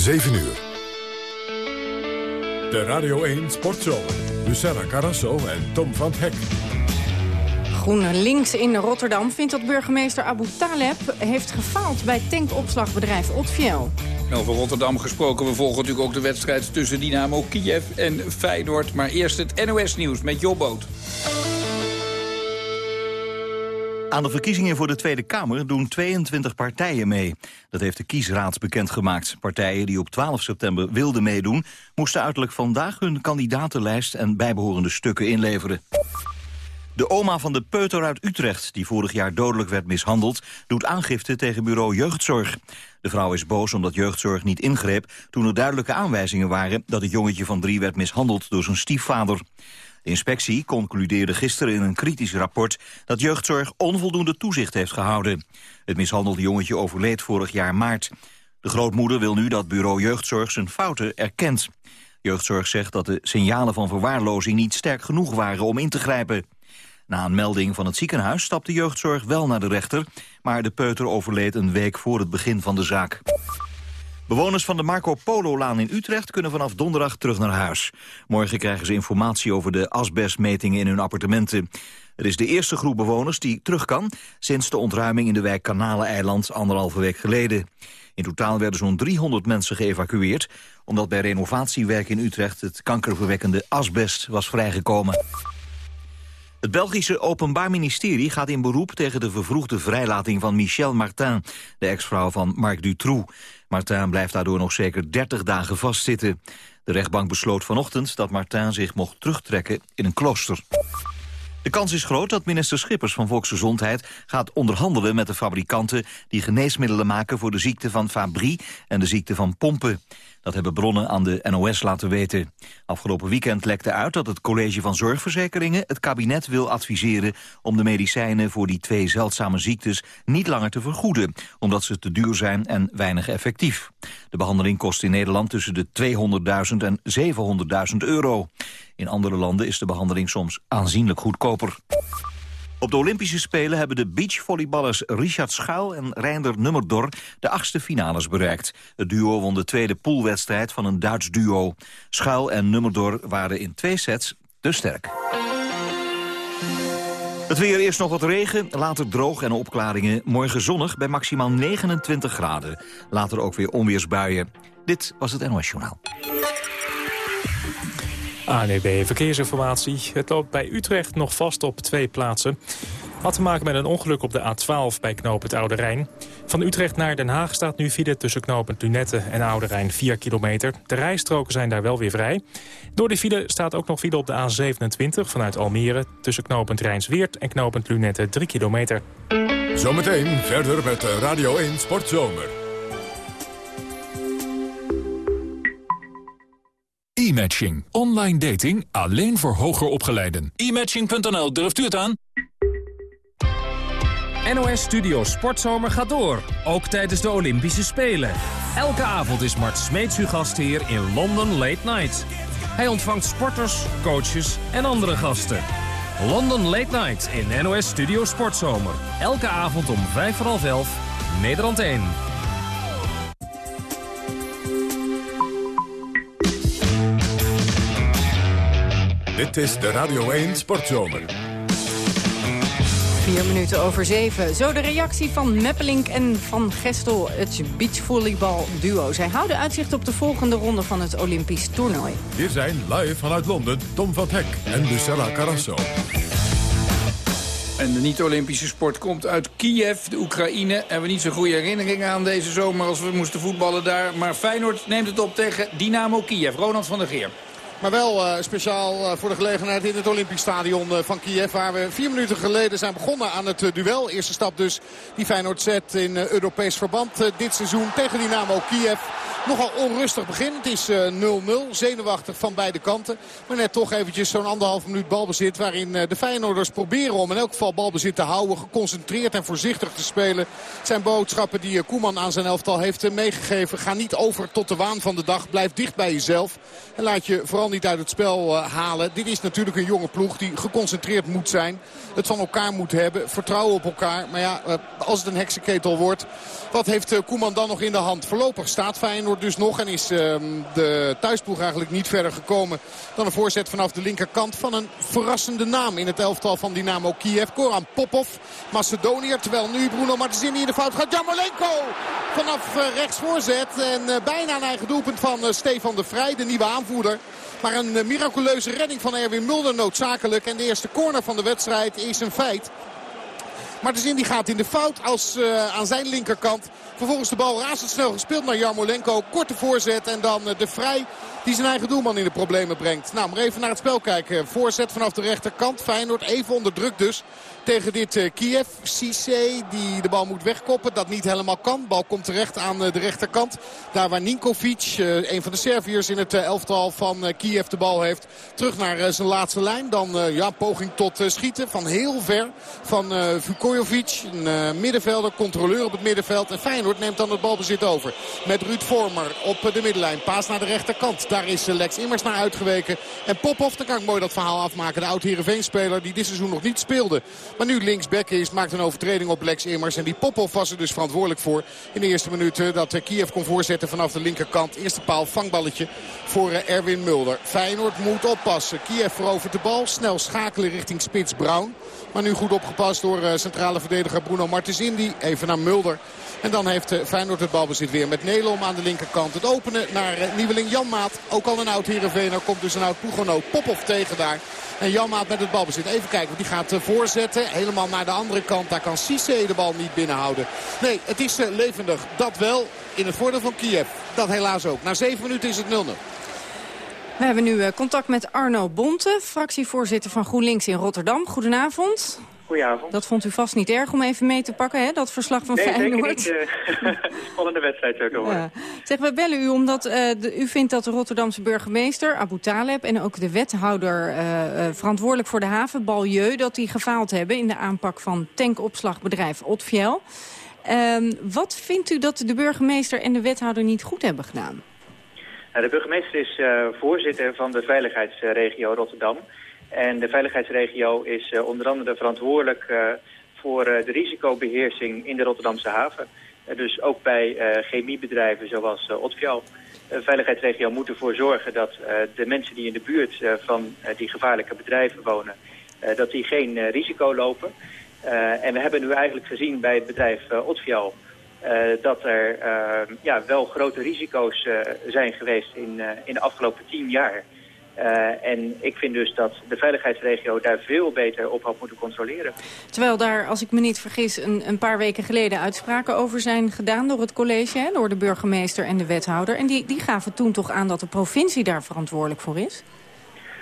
7 uur. De Radio 1 Sportzomer. Lucella Carrasso en Tom van Hek. GroenLinks in Rotterdam vindt dat burgemeester Abu Taleb heeft gefaald bij tankopslagbedrijf Otfiel. Over Rotterdam gesproken, we volgen natuurlijk ook de wedstrijd tussen Dynamo Kiev en Feyenoord. Maar eerst het NOS-nieuws met Jobboot. Aan de verkiezingen voor de Tweede Kamer doen 22 partijen mee. Dat heeft de kiesraad bekendgemaakt. Partijen die op 12 september wilden meedoen... moesten uiterlijk vandaag hun kandidatenlijst en bijbehorende stukken inleveren. De oma van de peuter uit Utrecht, die vorig jaar dodelijk werd mishandeld... doet aangifte tegen bureau Jeugdzorg. De vrouw is boos omdat Jeugdzorg niet ingreep... toen er duidelijke aanwijzingen waren dat het jongetje van drie werd mishandeld door zijn stiefvader. De inspectie concludeerde gisteren in een kritisch rapport... dat jeugdzorg onvoldoende toezicht heeft gehouden. Het mishandelde jongetje overleed vorig jaar maart. De grootmoeder wil nu dat bureau jeugdzorg zijn fouten erkent. Jeugdzorg zegt dat de signalen van verwaarlozing niet sterk genoeg waren om in te grijpen. Na een melding van het ziekenhuis stapte jeugdzorg wel naar de rechter... maar de peuter overleed een week voor het begin van de zaak. Bewoners van de Marco Polo-laan in Utrecht kunnen vanaf donderdag terug naar huis. Morgen krijgen ze informatie over de asbestmetingen in hun appartementen. Het is de eerste groep bewoners die terug kan... sinds de ontruiming in de wijk Kanaleneiland anderhalve week geleden. In totaal werden zo'n 300 mensen geëvacueerd... omdat bij renovatiewerk in Utrecht het kankerverwekkende asbest was vrijgekomen. Het Belgische Openbaar Ministerie gaat in beroep tegen de vervroegde vrijlating van Michel Martin, de ex-vrouw van Marc Dutroux. Martin blijft daardoor nog zeker 30 dagen vastzitten. De rechtbank besloot vanochtend dat Martin zich mocht terugtrekken in een klooster. De kans is groot dat minister Schippers van Volksgezondheid gaat onderhandelen met de fabrikanten die geneesmiddelen maken voor de ziekte van Fabry en de ziekte van Pompen. Dat hebben bronnen aan de NOS laten weten. Afgelopen weekend lekte uit dat het College van Zorgverzekeringen het kabinet wil adviseren om de medicijnen voor die twee zeldzame ziektes niet langer te vergoeden, omdat ze te duur zijn en weinig effectief. De behandeling kost in Nederland tussen de 200.000 en 700.000 euro. In andere landen is de behandeling soms aanzienlijk goedkoper. Op de Olympische Spelen hebben de beachvolleyballers Richard Schuil en Reinder Nummerdor de achtste finales bereikt. Het duo won de tweede poolwedstrijd van een Duits duo. Schuil en Nummerdor waren in twee sets te sterk. Het weer eerst nog wat regen, later droog en opklaringen. Morgen zonnig bij maximaal 29 graden. Later ook weer onweersbuien. Dit was het NOS Journaal. ANEB Verkeersinformatie. Het loopt bij Utrecht nog vast op twee plaatsen. Had te maken met een ongeluk op de A12 bij knooppunt Oude Rijn. Van Utrecht naar Den Haag staat nu file tussen knooppunt Lunette en Oude Rijn 4 kilometer. De rijstroken zijn daar wel weer vrij. Door die file staat ook nog file op de A27 vanuit Almere... tussen knooppunt Rijnsweert en knooppunt Lunette 3 kilometer. Zometeen verder met Radio 1 Sportzomer. E-matching. Online dating alleen voor hoger opgeleiden. E-matching.nl, durft u het aan? NOS Studio Sportzomer gaat door, ook tijdens de Olympische Spelen. Elke avond is Mart Smeets uw gastheer in London Late Night. Hij ontvangt sporters, coaches en andere gasten. London Late Night in NOS Studio Sportzomer. Elke avond om vijf voor half elf, Nederland 1. Dit is de Radio 1 Sportzomer. Vier minuten over zeven. Zo de reactie van Meppelink en Van Gestel, het beachvolleybal duo. Zij houden uitzicht op de volgende ronde van het Olympisch toernooi. Hier zijn live vanuit Londen Tom van Hek en Lucella Carrasso. En de niet-Olympische sport komt uit Kiev, de Oekraïne. Hebben we niet zo'n goede herinneringen aan deze zomer als we moesten voetballen daar. Maar Feyenoord neemt het op tegen Dynamo Kiev. Ronald van der Geer. Maar wel uh, speciaal uh, voor de gelegenheid in het Olympisch Stadion uh, van Kiev. Waar we vier minuten geleden zijn begonnen aan het duel. Eerste stap dus die Feyenoord zet in Europees verband dit seizoen tegen Dynamo Kiev. Nogal onrustig begin. Het is 0-0. Zenuwachtig van beide kanten. Maar net toch eventjes zo'n anderhalf minuut balbezit. Waarin de Feyenoorders proberen om in elk geval balbezit te houden. Geconcentreerd en voorzichtig te spelen. Het zijn boodschappen die Koeman aan zijn elftal heeft meegegeven. Ga niet over tot de waan van de dag. Blijf dicht bij jezelf. En laat je vooral niet uit het spel halen. Dit is natuurlijk een jonge ploeg die geconcentreerd moet zijn. Het van elkaar moet hebben. Vertrouwen op elkaar. Maar ja, als het een heksenketel wordt... Wat heeft Koeman dan nog in de hand? Voorlopig staat Feyenoord dus nog. En is ehm, de thuisploeg eigenlijk niet verder gekomen dan een voorzet vanaf de linkerkant van een verrassende naam in het elftal van Dynamo Kiev. Koran Popov, Macedoniër. Terwijl nu Bruno Martensini in de fout gaat. Jamolenko vanaf rechts voorzet. En bijna een eigen doelpunt van Stefan de Vrij, de nieuwe aanvoerder. Maar een miraculeuze redding van Erwin Mulder noodzakelijk. En de eerste corner van de wedstrijd is een feit. Maar de zin die gaat in de fout als uh, aan zijn linkerkant. Vervolgens de bal razendsnel gespeeld naar Jarmolenko. Korte voorzet en dan uh, de Vrij die zijn eigen doelman in de problemen brengt. Nou, maar even naar het spel kijken. Voorzet vanaf de rechterkant. Feyenoord even onder druk dus tegen dit uh, Kiev. Cissé die de bal moet wegkoppen. Dat niet helemaal kan. Bal komt terecht aan uh, de rechterkant. Daar waar Ninkovic, uh, een van de Serviërs in het elftal van Kiev de bal heeft. Terug naar zijn laatste lijn. Dan ja, poging tot schieten van heel ver. Van Vukojovic, een middenvelder, controleur op het middenveld. En Feyenoord neemt dan het balbezit over. Met Ruud Vormer op de middenlijn. Paas naar de rechterkant. Daar is Lex Immers naar uitgeweken. En Popov, dan kan ik mooi dat verhaal afmaken. De oud-Heerenveen-speler die dit seizoen nog niet speelde. Maar nu linksback is, maakt een overtreding op Lex Immers. En die Popov was er dus verantwoordelijk voor in de eerste minuten. Dat eh, Kiev kon voorzetten vanaf de linkerkant. Eerste paal, vangballetje voor eh, Erwin Mulder. Feyenoord moet oppassen. Kiev verovert de bal. Snel schakelen richting Spits Brown. Maar nu goed opgepast door eh, centrale verdediger Bruno Martens Indy. Even naar Mulder. En dan heeft Feyenoord het balbezit weer met Nelom aan de linkerkant. Het openen naar nieuweling Janmaat. Ook al een oud Heerenveener. Komt dus een oud ploeggenoot Popov tegen daar. En Janmaat met het balbezit. Even kijken, want die gaat eh, voorzetten. Helemaal naar de andere kant. Daar kan Cissé de bal niet binnenhouden. Nee, het is eh, levendig. Dat wel in het voordeel van Kiev. Dat helaas ook. Na zeven minuten is het 0-0. We hebben nu eh, contact met Arno Bonte, fractievoorzitter van GroenLinks in Rotterdam. Goedenavond. Goedenavond. Dat vond u vast niet erg om even mee te pakken, hè? dat verslag van nee, Feyenoord. Nee, uh, spannende wedstrijd ook al. Ja. Zeg, we bellen u omdat uh, u vindt dat de Rotterdamse burgemeester, Abu Taleb... en ook de wethouder uh, verantwoordelijk voor de haven, Balieu... dat die gefaald hebben in de aanpak van tankopslagbedrijf Otfiel. Ehm, wat vindt u dat de burgemeester en de wethouder niet goed hebben gedaan? Nou, de burgemeester is voorzitter van de veiligheidsregio Rotterdam... En de veiligheidsregio is uh, onder andere verantwoordelijk uh, voor uh, de risicobeheersing in de Rotterdamse haven. dus ook bij chemiebedrijven zoals Otfial. De veiligheidsregio moet ervoor zorgen dat de mensen die in de buurt van die gevaarlijke bedrijven wonen, dat die geen risico lopen. en we hebben nu eigenlijk gezien bij het bedrijf Otfial dat er ja, wel grote risico's zijn geweest in, in de afgelopen tien jaar. Uh, en ik vind dus dat de veiligheidsregio daar veel beter op had moeten controleren. Terwijl daar, als ik me niet vergis, een, een paar weken geleden uitspraken over zijn gedaan door het college, hè, door de burgemeester en de wethouder. En die, die gaven toen toch aan dat de provincie daar verantwoordelijk voor is?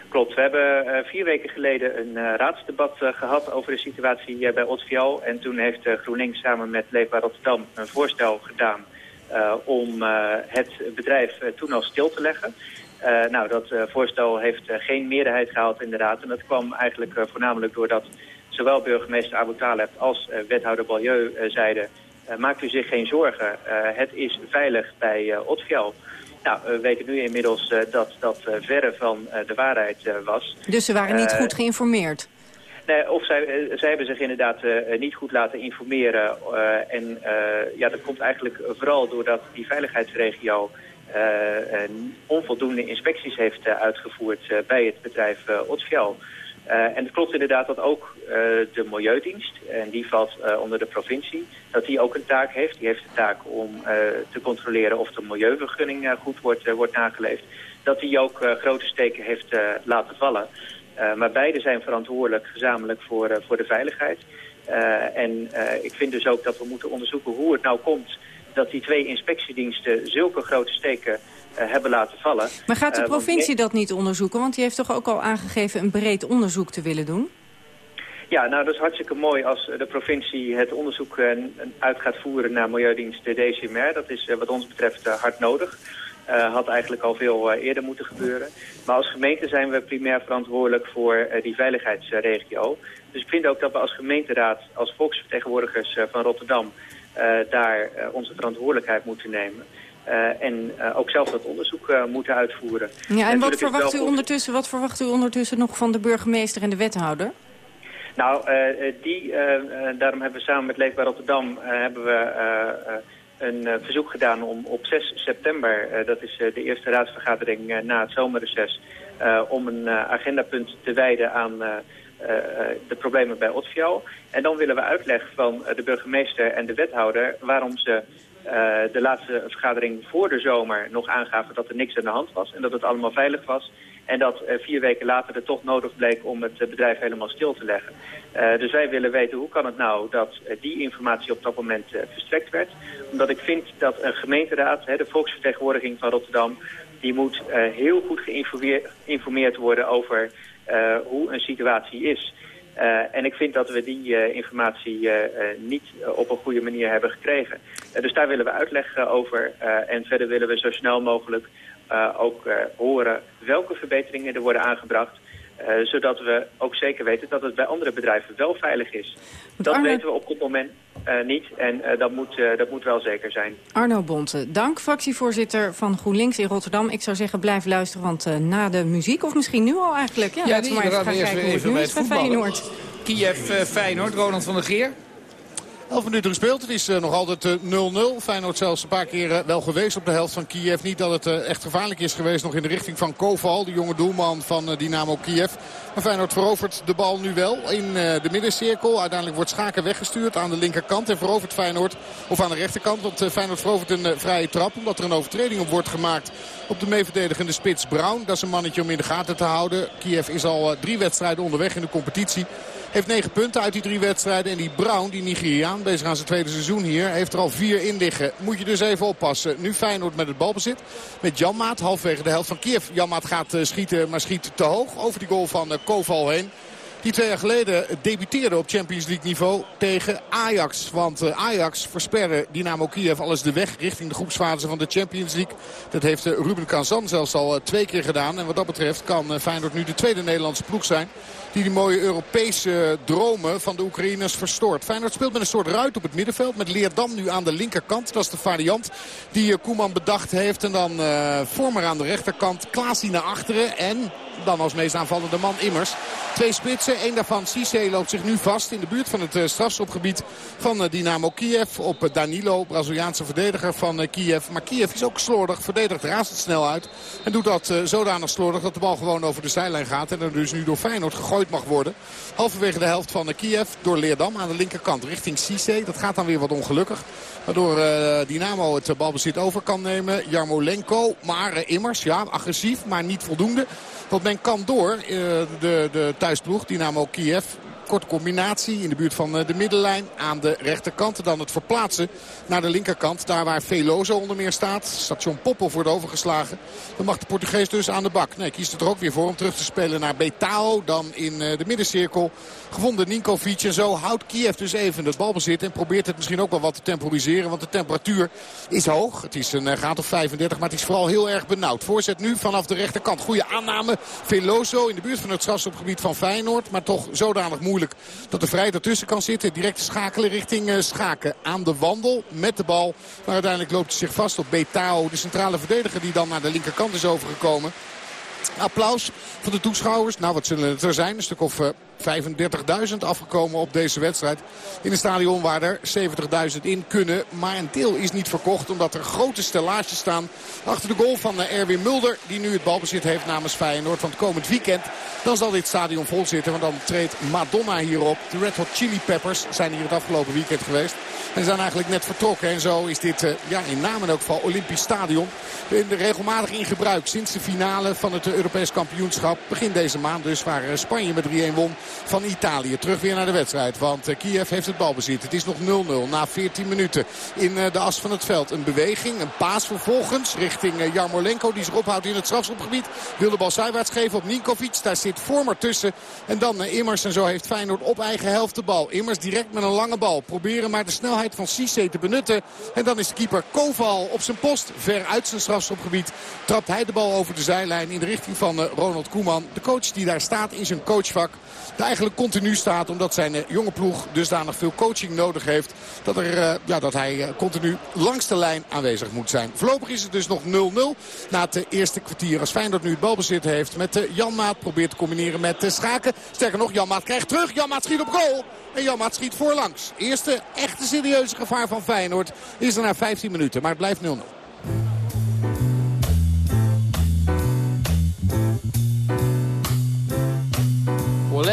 Klopt. We hebben uh, vier weken geleden een uh, raadsdebat gehad over de situatie bij Otvial. En toen heeft GroenLinks samen met Leefbaar Rotterdam een voorstel gedaan om het bedrijf toen al stil te leggen. Uh, nou, dat uh, voorstel heeft uh, geen meerderheid gehaald in de Raad. En dat kwam eigenlijk voornamelijk doordat zowel burgemeester Abu Taleb als wethouder Balieu zeiden... maakt u zich geen zorgen, het is veilig bij Otfiel. Nou, we weten nu inmiddels dat dat verre van de waarheid was. Dus ze waren niet goed geïnformeerd? Nee, of zij, zij hebben zich inderdaad niet goed laten informeren. en ja, dat komt eigenlijk vooral doordat die veiligheidsregio uh, onvoldoende inspecties heeft uh, uitgevoerd uh, bij het bedrijf Otfiel. en het klopt inderdaad dat ook de Milieudienst, en die valt onder de provincie, dat die ook een taak heeft. Die heeft de taak om te controleren of de milieuvergunning goed wordt, wordt nageleefd. Dat die ook grote steken heeft laten vallen. maar beide zijn verantwoordelijk gezamenlijk voor, voor de veiligheid. en ik vind dus ook dat we moeten onderzoeken hoe het nou komt dat die twee inspectiediensten zulke grote steken uh, hebben laten vallen. Maar gaat de uh, provincie dat niet onderzoeken? Want die heeft toch ook al aangegeven een breed onderzoek te willen doen? Ja, nou dat is hartstikke mooi als de provincie het onderzoek uit gaat voeren naar Milieudienst DCMR. Dat is wat ons betreft hard nodig. had eigenlijk al veel eerder moeten gebeuren. Maar als gemeente zijn we primair verantwoordelijk voor die veiligheidsregio. Dus ik vind ook dat we als gemeenteraad, als volksvertegenwoordigers van Rotterdam... Uh, daar uh, onze verantwoordelijkheid moeten nemen. en ook zelf dat onderzoek moeten uitvoeren. Ja, en wat verwacht, u ondertussen, wat verwacht u ondertussen nog van de burgemeester en de wethouder? Nou, die, daarom hebben we samen met Leefbaar Rotterdam hebben we, een verzoek gedaan om op 6 september, dat is de eerste raadsvergadering na het zomerreces, om een agendapunt te wijden aan de problemen bij Otfiel. En dan willen we uitleg van de burgemeester en de wethouder waarom ze de laatste vergadering voor de zomer nog aangaven dat er niks aan de hand was en dat het allemaal veilig was. En dat vier weken later het toch nodig bleek om het bedrijf helemaal stil te leggen. dus wij willen weten hoe kan het nou dat die informatie op dat moment verstrekt werd. Omdat ik vind dat een gemeenteraad, de volksvertegenwoordiging van Rotterdam, die moet heel goed geïnformeerd worden over hoe een situatie is. Uh, en ik vind dat we die uh, informatie niet op een goede manier hebben gekregen. dus daar willen we uitleg over. en verder willen we zo snel mogelijk ook horen welke verbeteringen er worden aangebracht. Zodat we ook zeker weten dat het bij andere bedrijven wel veilig is. Dat weten we op dit moment niet en dat, moet, dat moet wel zeker zijn. Arno Bonte, dank fractievoorzitter van GroenLinks in Rotterdam. Ik zou zeggen blijf luisteren, want na de muziek, of misschien nu al eigenlijk... Ja, ja laten we maar even gaan kijken hoe het nu is bij Feyenoord. Ronald van der Geer. 11 minuten gespeeld. Het is uh, nog altijd 0-0. Uh, Feyenoord zelfs een paar keer uh, wel geweest op de helft van Kiev. Niet dat het echt gevaarlijk is geweest nog in de richting van Koval. De jonge doelman van Dynamo Kiev. Maar Feyenoord verovert de bal nu wel in de middencirkel. Uiteindelijk wordt Schaken weggestuurd aan de linkerkant. En verovert Feyenoord, of aan de rechterkant. Want Feyenoord verovert een vrije trap. Omdat er een overtreding op wordt gemaakt op de meeverdedigende spits Brown. Dat is een mannetje om in de gaten te houden. Kiev is al drie wedstrijden onderweg in de competitie. Heeft negen punten uit die drie wedstrijden. En die Brown, die Nigeriaan, bezig aan zijn tweede seizoen hier, heeft er al vier in liggen. Moet je dus even oppassen. Nu Feyenoord met het balbezit. Met Janmaat, halfwege de helft van Kiev. Janmaat gaat uh, schieten, maar schiet te hoog over die goal van uh, Koval heen. Die twee jaar geleden debuteerde op Champions League niveau tegen Ajax. Want uh, Ajax versperren Dynamo Kiev alles de weg richting de groepsfase van de Champions League. Dat heeft Ruben Kazan zelfs al twee keer gedaan. En wat dat betreft kan Feyenoord nu de tweede Nederlandse ploeg zijn die die mooie Europese dromen van de Oekraïners verstoort. Feyenoord speelt met een soort ruit op het middenveld. Met Leerdam nu aan de linkerkant. Dat is de variant die Koeman bedacht heeft. En dan uh, Vormer aan de rechterkant. Klaasie naar achteren. En dan als meest aanvallende man Immers. Twee spitsen. Eén daarvan, Cisse, loopt zich nu vast in de buurt van het uh, strafschopgebied van Dynamo Kiev. Op Danilo, Braziliaanse verdediger van Kiev. Maar Kiev is ook slordig, verdedigt razendsnel uit. En doet dat zodanig slordig dat de bal gewoon over de zijlijn gaat. En er dus nu door Feyenoord gegooid mag worden. Halverwege de helft van Kiev door Leerdam aan de linkerkant richting Cisse. Dat gaat dan weer wat ongelukkig. Waardoor Dynamo het balbezit over kan nemen. Jarmolenko, maar Immers, ja, agressief, maar niet voldoende. Want men kan door, de, de thuisploeg Dynamo Kiev korte combinatie in de buurt van eh, de middenlijn aan de rechterkant. Dan het verplaatsen naar de linkerkant. Daar waar Veloso onder meer staat. Station Poppel wordt overgeslagen. Dan mag de Portugees dus aan de bak. Nee, kiest het er ook weer voor om terug te spelen naar Betao. Dan in eh, de middencirkel gevonden Ninkovic. En zo houdt Kiev dus even het balbezit. En probeert het misschien ook wel wat te temporiseren. Want de temperatuur is hoog. Het is een eh, graad of 35. Maar het is vooral heel erg benauwd. Voorzet nu vanaf de rechterkant. Goede aanname. Veloso in de buurt van het strafschopgebied van Feyenoord. Maar toch zodanig moeilijk dat er vrij ertussen kan zitten. Direct schakelen richting uh, Schaken. Aan de wandel met de bal. Maar uiteindelijk loopt hij zich vast op Betao. De centrale verdediger die dan naar de linkerkant is overgekomen. Applaus van de toeschouwers. Nou, wat zullen het er zijn? Een stuk of uh, 35.000 afgekomen op deze wedstrijd. In een stadion waar er 70.000 in kunnen. Maar een deel is niet verkocht omdat er grote stellages staan achter de goal van Erwin Mulder. Die nu het balbezit heeft namens Feyenoord. Want komend weekend dan zal dit stadion vol zitten. Want dan treedt Madonna hierop. De Red Hot Chili Peppers zijn hier het afgelopen weekend geweest. En zijn eigenlijk net vertrokken. En zo is dit ja, in naam en ook van Olympisch Stadion regelmatig in gebruik. Sinds de finale van het Europees kampioenschap. Begin deze maand dus waar Spanje met 3-1 won van Italië. Terug weer naar de wedstrijd. Want Kiev heeft het balbezit. Het is nog 0-0 na 14 minuten in de as van het veld. Een beweging, een paas vervolgens richting Jarmolenko. Die zich ophoudt in het strafschopgebied. Wil de bal zijwaarts geven op Ninkovic. Daar zit Vormer tussen. En dan Immers. En zo heeft Feyenoord op eigen helft de bal. Immers direct met een lange bal. Proberen maar de snelheid van Cisse te benutten. En dan is de keeper Koval op zijn post. Ver uit zijn strafschopgebied. Trapt hij de bal over de zijlijn in de richting van Ronald Koeman. De coach die daar staat in zijn coachvak. Eigenlijk continu staat. Omdat zijn jonge ploeg dusdanig veel coaching nodig heeft. Dat, er, ja, dat hij continu langs de lijn aanwezig moet zijn. Voorlopig is het dus nog 0-0 na het eerste kwartier. Als Feyenoord nu het balbezit heeft met Jan Maat. Probeert te combineren met Schaken. Sterker nog, Jan Maat krijgt terug. Jan Maat schiet op goal. En Jan Maat schiet voorlangs. Eerste echte serieuze gevaar van Feyenoord is er na 15 minuten. Maar het blijft 0-0.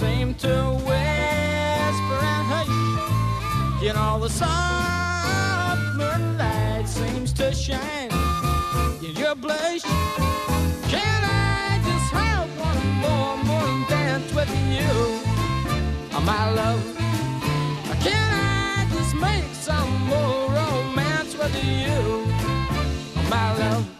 seem to whisper and hush. You know the soft moonlight seems to shine in your blush. Can I just have one more morning dance with you, oh, my love? Can I just make some more romance with you, oh, my love?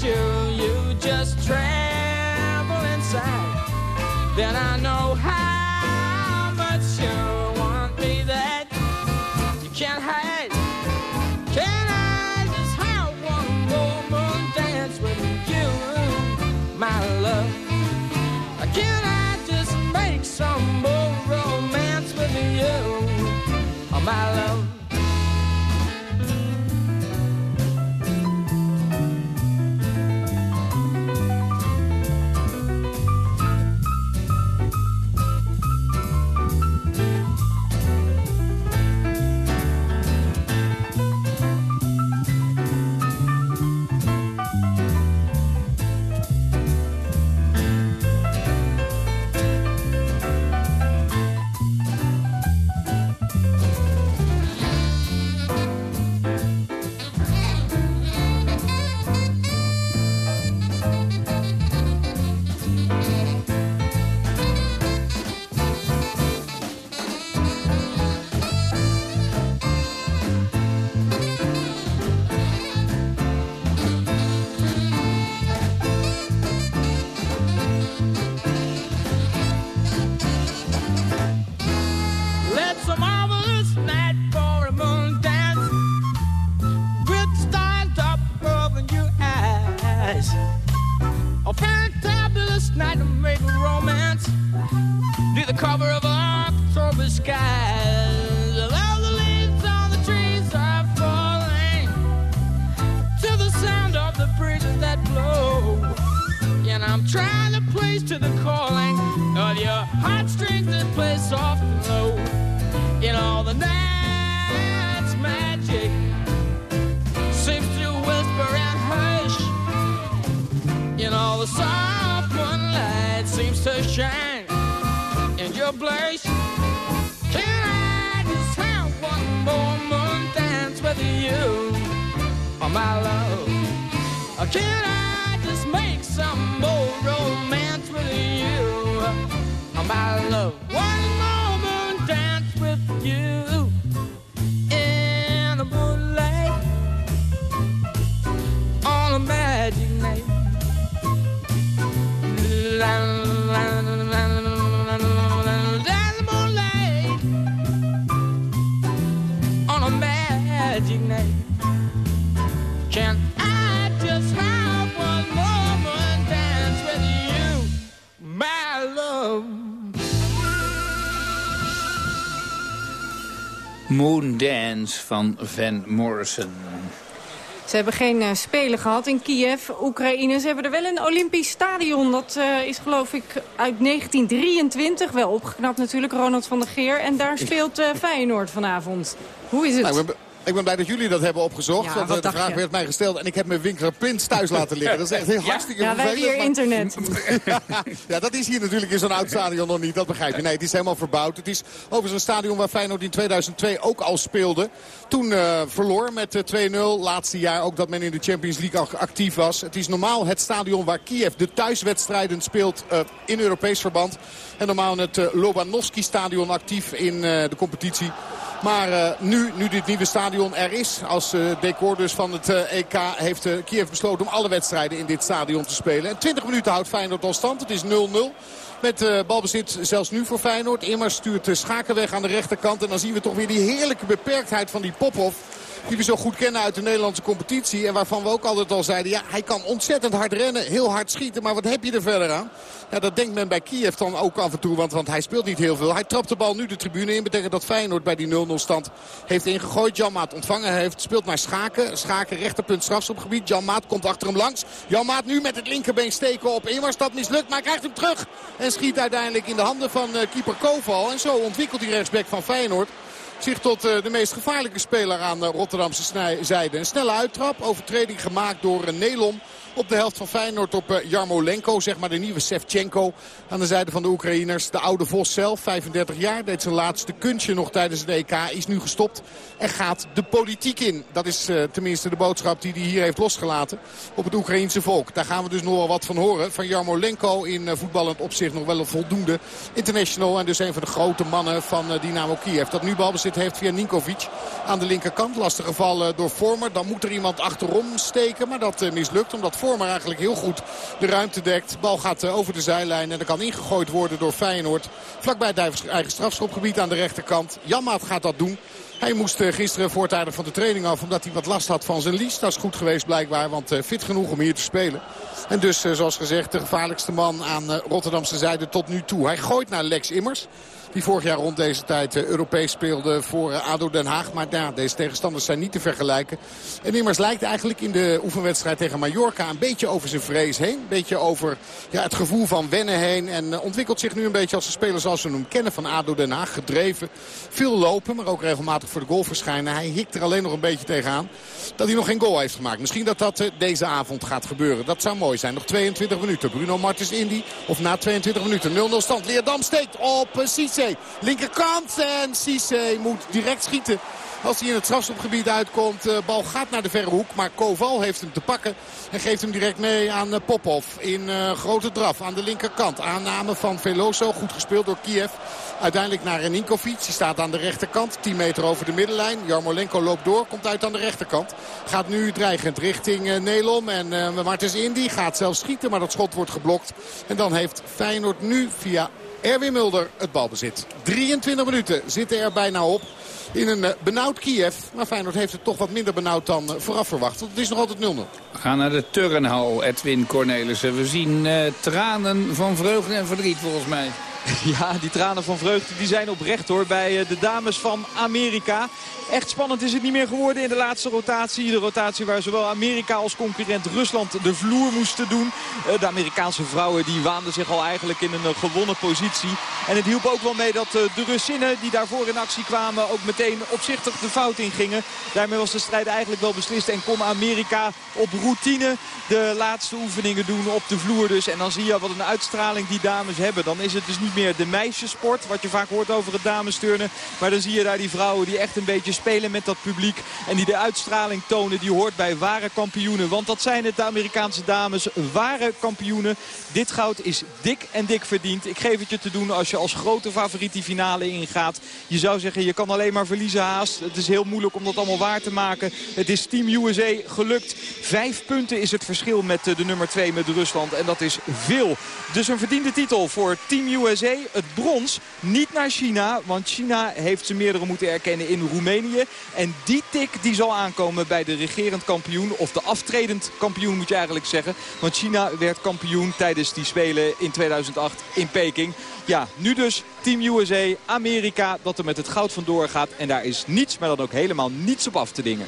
You, you just tremble inside. Then I know how much you want me that you can't hide. Can I just have one more moon dance with you, my love? Can I just make some more my love? Can I just make some more romance with you, my love? Moon Dance van Van Morrison. Ze hebben geen uh, spelen gehad in Kiev, Oekraïne. Ze hebben er wel een Olympisch stadion. Dat uh, is geloof ik uit 1923. Wel opgeknapt natuurlijk, Ronald van der Geer. En daar speelt uh, Feyenoord vanavond. Hoe is het? Nou, ik ben blij dat jullie dat hebben opgezocht. want eh, de vraag werd mij gesteld en ik heb mijn Winkler Prins thuis laten liggen. Dat is echt heel hartstikke ja, vervelend. Ja, wij hebben hier internet. ja, dat is hier natuurlijk in zo'n oud stadion nog niet. Dat begrijp je. Nee, het is helemaal verbouwd. Het is overigens een stadion waar Feyenoord in 2002 ook al speelde. Toen uh, verloor met 2-0. Laatste jaar ook dat men in de Champions League actief was. Het is normaal het stadion waar Kiev de thuiswedstrijden speelt uh, in Europees verband. En normaal het Lobanovski stadion actief in de competitie. Maar uh, nu, nu dit nieuwe stadion er is, als uh, decor dus van het uh, EK... heeft Kiev besloten om alle wedstrijden in dit stadion te spelen. En 20 minuten houdt Feyenoord al stand. Het is 0-0. Met uh, balbezit zelfs nu voor Feyenoord. Immers stuurt Schaken weg aan de rechterkant. En dan zien we toch weer die heerlijke beperktheid van die Popov die we zo goed kennen uit de Nederlandse competitie. En waarvan we ook altijd al zeiden, ja, hij kan ontzettend hard rennen, heel hard schieten. Maar wat heb je er verder aan? Ja, dat denkt men bij Kiev dan ook af en toe, want, want hij speelt niet heel veel. Hij trapt de bal nu de tribune in. Betekent dat Feyenoord bij die 0-0 stand heeft ingegooid. Jan Maat ontvangen heeft, speelt naar Schaken. Schaken rechterpunt. Jan Maat komt achter hem langs. Jan Maat nu met het linkerbeen steken op Immers. Dat mislukt, maar krijgt hem terug. En schiet uiteindelijk in de handen van uh, keeper Koval. En zo ontwikkelt die rechtsback van Feyenoord zich tot uh, de meest gevaarlijke speler aan de Rotterdamse zijde. Een snelle uittrap, overtreding gemaakt door uh, Nelon op de helft van Feyenoord op uh, Jarmolenko. Zeg maar de nieuwe Sevchenko aan de zijde van de Oekraïners. De oude Vos zelf, 35 jaar, deed zijn laatste kunstje nog tijdens de EK. Is nu gestopt en gaat de politiek in. Dat is uh, tenminste de boodschap die hij hier heeft losgelaten op het Oekraïense volk. Daar gaan we dus nog wel wat van horen. Van Jarmolenko in uh, voetballend opzicht nog wel een voldoende international. En dus een van de grote mannen van Dynamo Kiev. Dat nu balbezit heeft via Ninkovic aan de linkerkant. Lastig geval door Vormer. Dan moet er iemand achterom steken. Maar dat mislukt omdat Vormer eigenlijk heel goed de ruimte dekt. De bal gaat over de zijlijn en er kan ingegooid worden door Feyenoord. Vlakbij het eigen strafschopgebied aan de rechterkant. Janmaat gaat dat doen. Hij moest gisteren voortijdig van de training af omdat hij wat last had van zijn lies. Dat is goed geweest blijkbaar, want fit genoeg om hier te spelen. En dus, zoals gezegd, de gevaarlijkste man aan Rotterdamse zijde tot nu toe. Hij gooit naar Lex Immers. Die vorig jaar rond deze tijd Europees speelde voor ADO Den Haag. Maar ja, deze tegenstanders zijn niet te vergelijken. En Immers lijkt eigenlijk in de oefenwedstrijd tegen Mallorca een beetje over zijn vrees heen. Een beetje over ja, het gevoel van wennen heen. En ontwikkelt zich nu een beetje als een speler zoals we hem kennen van ADO Den Haag. Gedreven. Veel lopen, maar ook regelmatig voor de goal verschijnen. Hij hikt er alleen nog een beetje tegenaan dat hij nog geen goal heeft gemaakt. Misschien dat dat deze avond gaat gebeuren. Dat zou mooi zijn. Nog 22 minuten. Bruno Martens Indy. Of na 22 minuten. 0-0 stand. Leerdam steekt op Linkerkant. En Cisse moet direct schieten. Als hij in het strafschopgebied uitkomt. De bal gaat naar de verre hoek. Maar Koval heeft hem te pakken. En geeft hem direct mee aan Popov. In uh, grote draf aan de linkerkant. Aanname van Veloso. Goed gespeeld door Kiev. Uiteindelijk naar Reninkovic. Die staat aan de rechterkant. 10 meter over de middenlijn. Jarmolenko loopt door. Komt uit aan de rechterkant. Gaat nu dreigend richting uh, Nelom. En uh, Martens Indy gaat zelf schieten. Maar dat schot wordt geblokt. En dan heeft Feyenoord nu via Erwin Mulder het balbezit. 23 minuten zitten er bijna op in een benauwd Kiev. Maar Feyenoord heeft het toch wat minder benauwd dan vooraf verwacht. Want het is nog altijd 0-0. We gaan naar de Turnhal, Edwin Cornelissen. We zien uh, tranen van vreugde en verdriet volgens mij. Ja, die tranen van vreugde die zijn oprecht hoor bij de dames van Amerika. Echt spannend is het niet meer geworden in de laatste rotatie. De rotatie waar zowel Amerika als concurrent Rusland de vloer moesten doen. De Amerikaanse vrouwen die waanden zich al eigenlijk in een gewonnen positie. En het hielp ook wel mee dat de Russinnen die daarvoor in actie kwamen ook meteen opzichtig de fout in gingen. Daarmee was de strijd eigenlijk wel beslist en kon Amerika op routine de laatste oefeningen doen op de vloer dus. En dan zie je wat een uitstraling die dames hebben. Dan is het dus niet meer de meisjesport, wat je vaak hoort over het damesturnen. Maar dan zie je daar die vrouwen die echt een beetje spelen met dat publiek. En die de uitstraling tonen die hoort bij ware kampioenen. Want dat zijn het de Amerikaanse dames, ware kampioenen. Dit goud is dik en dik verdiend. Ik geef het je te doen als je als grote favoriet die finale ingaat. Je zou zeggen, je kan alleen maar verliezen haast. Het is heel moeilijk om dat allemaal waar te maken. Het is Team USA gelukt. Vijf punten is het verschil met de nummer 2 met Rusland. En dat is veel. Dus een verdiende titel voor Team USA. Het brons niet naar China. Want China heeft ze meerdere moeten erkennen in Roemenië. En die tik die zal aankomen bij de regerend kampioen. Of de aftredend kampioen moet je eigenlijk zeggen. Want China werd kampioen tijdens die Spelen in 2008 in Peking. Ja, nu dus Team USA, Amerika, dat er met het goud vandoor gaat. En daar is niets, maar dan ook helemaal niets op af te dingen.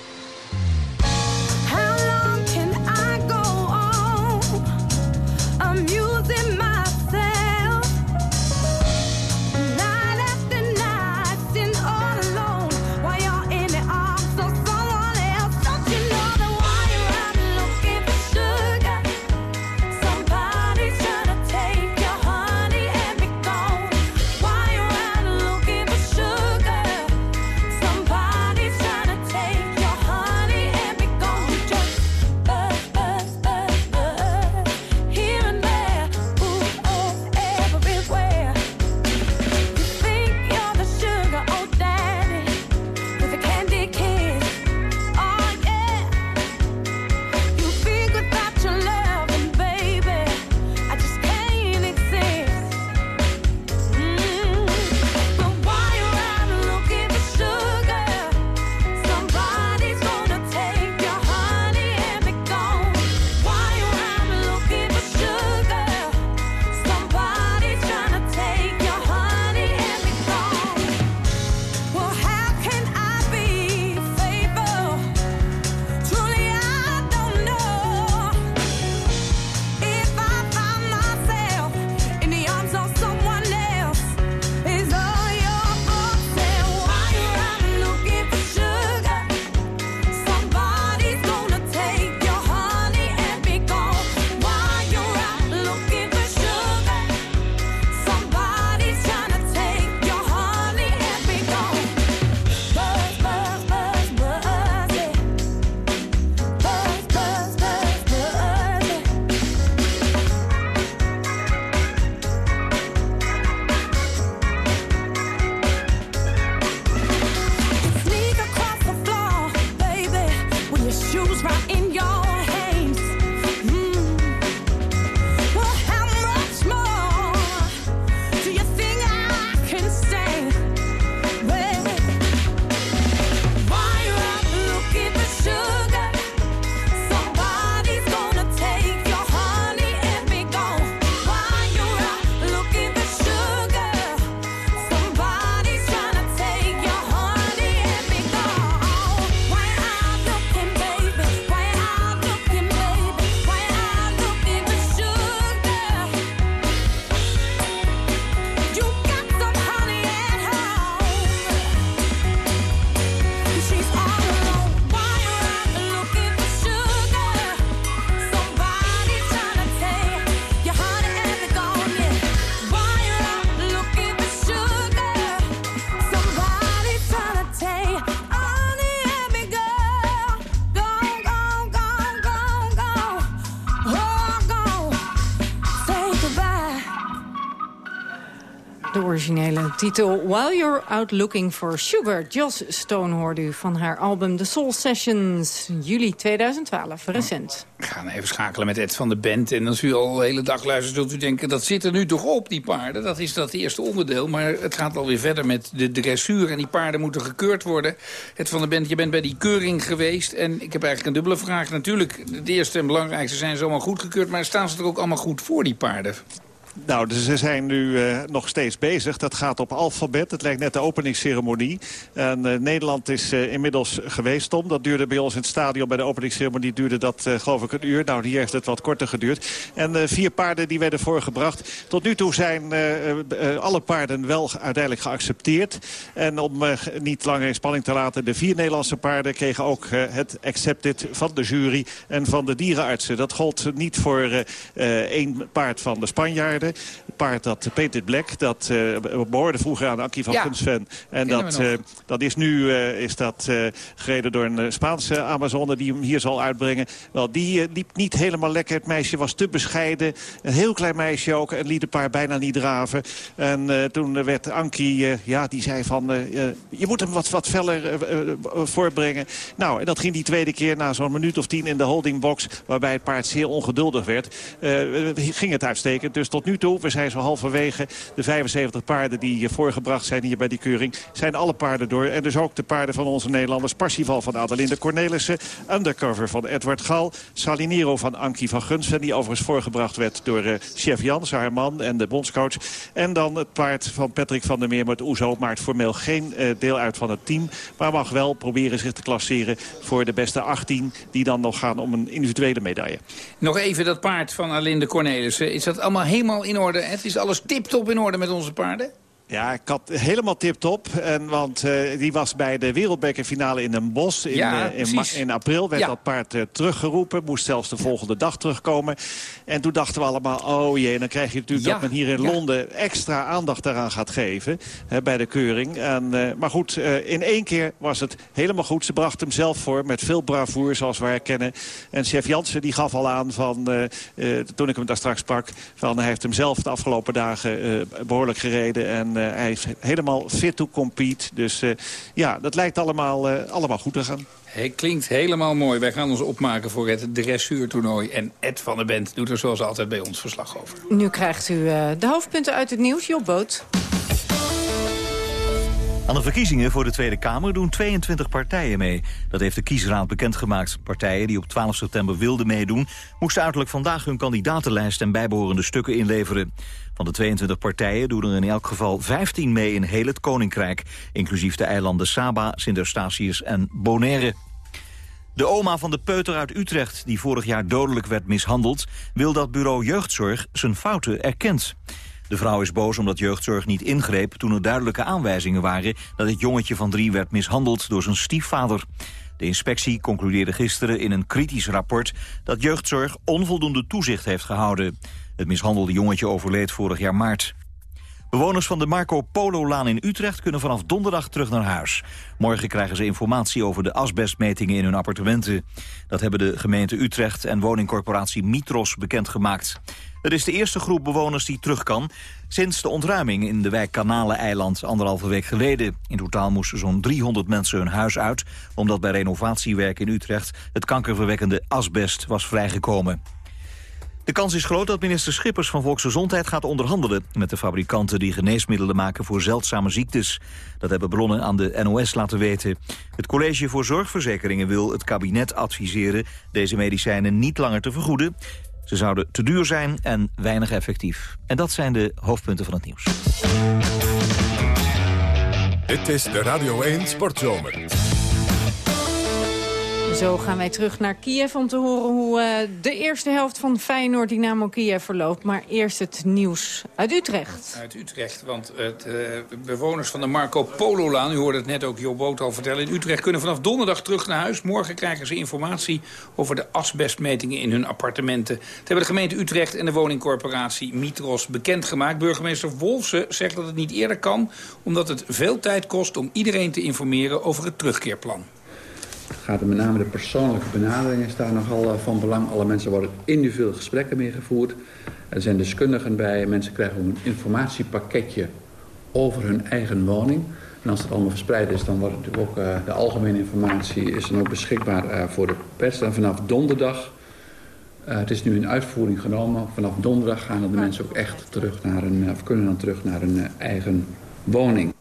Originele titel While You're Out Looking for Sugar. Joss Stone hoorde u van haar album The Soul Sessions, juli 2012, recent. We gaan even schakelen met Ed van de Band. En als u al de hele dag luistert, zult u denken... dat zit er nu toch op, die paarden. Dat is dat eerste onderdeel. Maar het gaat alweer verder met de dressuur. En die paarden moeten gekeurd worden. Ed van de Band, je bent bij die keuring geweest. En ik heb eigenlijk een dubbele vraag. Natuurlijk, het eerste en belangrijkste zijn ze allemaal goedgekeurd. Maar staan ze er ook allemaal goed voor, die paarden? Nou, dus ze zijn nu eh, nog steeds bezig. Dat gaat op alfabet. Het lijkt net de openingsceremonie. En eh, Nederland is eh, inmiddels geweest, Tom. Dat duurde bij ons in het stadion bij de openingsceremonie... duurde dat, geloof ik, een uur. Nou, hier heeft het wat korter geduurd. En vier paarden die werden voorgebracht. Tot nu toe zijn alle paarden wel uiteindelijk geaccepteerd. En om niet langer in spanning te laten... de vier Nederlandse paarden kregen ook het accepted van de jury... en van de dierenartsen. Dat gold niet voor één paard van de Spanjaarden. Het paard dat Painted Black, dat uh, behoorde vroeger aan Akkie van Ja, Gunsven. En dat, uh, dat is nu uh, is dat, gereden door een Spaanse Amazone die hem hier zal uitbrengen. Wel, die liep niet helemaal lekker. Het meisje was te bescheiden. Een heel klein meisje ook. En liet een paar bijna niet draven. En toen werd Ankie, ja, die zei van... Je moet hem wat, wat feller voorbrengen. Nou, en dat ging die tweede keer na zo'n minuut of tien in de holdingbox... waarbij het paard zeer ongeduldig werd. Ging het uitstekend. Dus tot nu toe, we zijn zo halverwege. De 75 paarden die voorgebracht zijn hier bij die keuring... zijn alle paarden door. En dus ook de paarden van onze Nederlanders. Parsifal van Adelinde Cornelissen. Undercover van Edward Gal. Salinero van Ankie van Gunsven. Die overigens voorgebracht werd door uh, chef Jans, haar man en de bondscoach. En dan het paard van Patrick van der Meer met Oezo. Maakt formeel geen uh, deel uit van het team. Maar mag wel proberen zich te klasseren voor de beste 18... die dan nog gaan om een individuele medaille. Nog even dat paard van Alinde Cornelissen. Is dat allemaal helemaal in orde? Het is alles tip-top in orde met onze paarden? Ja, ik had helemaal tip-top. En Want uh, die was bij de wereldbekerfinale in Den Bosch. In, ja, uh, in, in, april werd ja. dat paard uh, teruggeroepen. Moest zelfs de volgende dag terugkomen. En toen dachten we allemaal, oh jee, dan krijg je natuurlijk ja. dat men hier in Londen extra aandacht daaraan gaat geven. Hè, bij de keuring. En, maar goed, in één keer was het helemaal goed. Ze bracht hem zelf voor met veel bravoure, zoals we herkennen. En chef Jansen die gaf al aan, van, toen ik hem daar straks sprak... van hij heeft hem zelf de afgelopen dagen behoorlijk gereden... En, hij is helemaal fit to compete. Dus uh, ja, dat lijkt allemaal, uh, allemaal goed te gaan. Hij klinkt helemaal mooi. Wij gaan ons opmaken voor het dressuurtoernooi. En Ed van der Bent doet er zoals altijd bij ons verslag over. Nu krijgt u de hoofdpunten uit het nieuws. Job Boot. Aan de verkiezingen voor de Tweede Kamer doen 22 partijen mee. Dat heeft de kiesraad bekendgemaakt. Partijen die op 12 september wilden meedoen... moesten uiterlijk vandaag hun kandidatenlijst en bijbehorende stukken inleveren. Van de 22 partijen doen er in elk geval 15 mee in heel het Koninkrijk... inclusief de eilanden Saba, Sint-Eustatius en Bonaire. De oma van de peuter uit Utrecht, die vorig jaar dodelijk werd mishandeld... wil dat bureau jeugdzorg zijn fouten erkent. De vrouw is boos omdat jeugdzorg niet ingreep toen er duidelijke aanwijzingen waren dat het jongetje van drie werd mishandeld door zijn stiefvader. De inspectie concludeerde gisteren in een kritisch rapport dat jeugdzorg onvoldoende toezicht heeft gehouden. Het mishandelde jongetje overleed vorig jaar maart. Bewoners van de Marco Polo-laan in Utrecht kunnen vanaf donderdag terug naar huis. Morgen krijgen ze informatie over de asbestmetingen in hun appartementen. Dat hebben de gemeente Utrecht en woningcorporatie Mitros bekendgemaakt. Het is de eerste groep bewoners die terug kan sinds de ontruiming in de wijk Kanaleneiland anderhalve week geleden. In totaal moesten zo'n 300 mensen hun huis uit, omdat bij renovatiewerk in Utrecht het kankerverwekkende asbest was vrijgekomen. De kans is groot dat minister Schippers van Volksgezondheid gaat onderhandelen met de fabrikanten die geneesmiddelen maken voor zeldzame ziektes. Dat hebben bronnen aan de NOS laten weten. Het College voor Zorgverzekeringen wil het kabinet adviseren deze medicijnen niet langer te vergoeden. Ze zouden te duur zijn en weinig effectief. En dat zijn de hoofdpunten van het nieuws. Dit is de Radio 1 Sportzomer. Zo gaan wij terug naar Kiev om te horen hoe eh, de eerste helft van Feyenoord Dynamo Kiev verloopt. Maar eerst het nieuws uit Utrecht. Uit Utrecht, want het, eh, bewoners van de Marco Polo-laan... u hoorde het net ook Jo Boot vertellen... in Utrecht kunnen vanaf donderdag terug naar huis. Morgen krijgen ze informatie over de asbestmetingen in hun appartementen. Het hebben de gemeente Utrecht en de woningcorporatie Mitros bekendgemaakt. Burgemeester Wolfsen zegt dat het niet eerder kan... omdat het veel tijd kost om iedereen te informeren over het terugkeerplan. Gaat er met name de persoonlijke benadering is daar nogal eh, van belang. Alle mensen worden individueel gesprekken mee gevoerd. Er zijn deskundigen bij. Mensen krijgen ook een informatiepakketje over hun eigen woning. En als het allemaal verspreid is, dan wordt natuurlijk ook uh, de algemene informatie is dan ook beschikbaar uh, voor de pers. En vanaf donderdag, uh, het is nu in uitvoering genomen, vanaf donderdag gaan de mensen ook echt terug naar een, of kunnen dan terug naar hun eigen woning.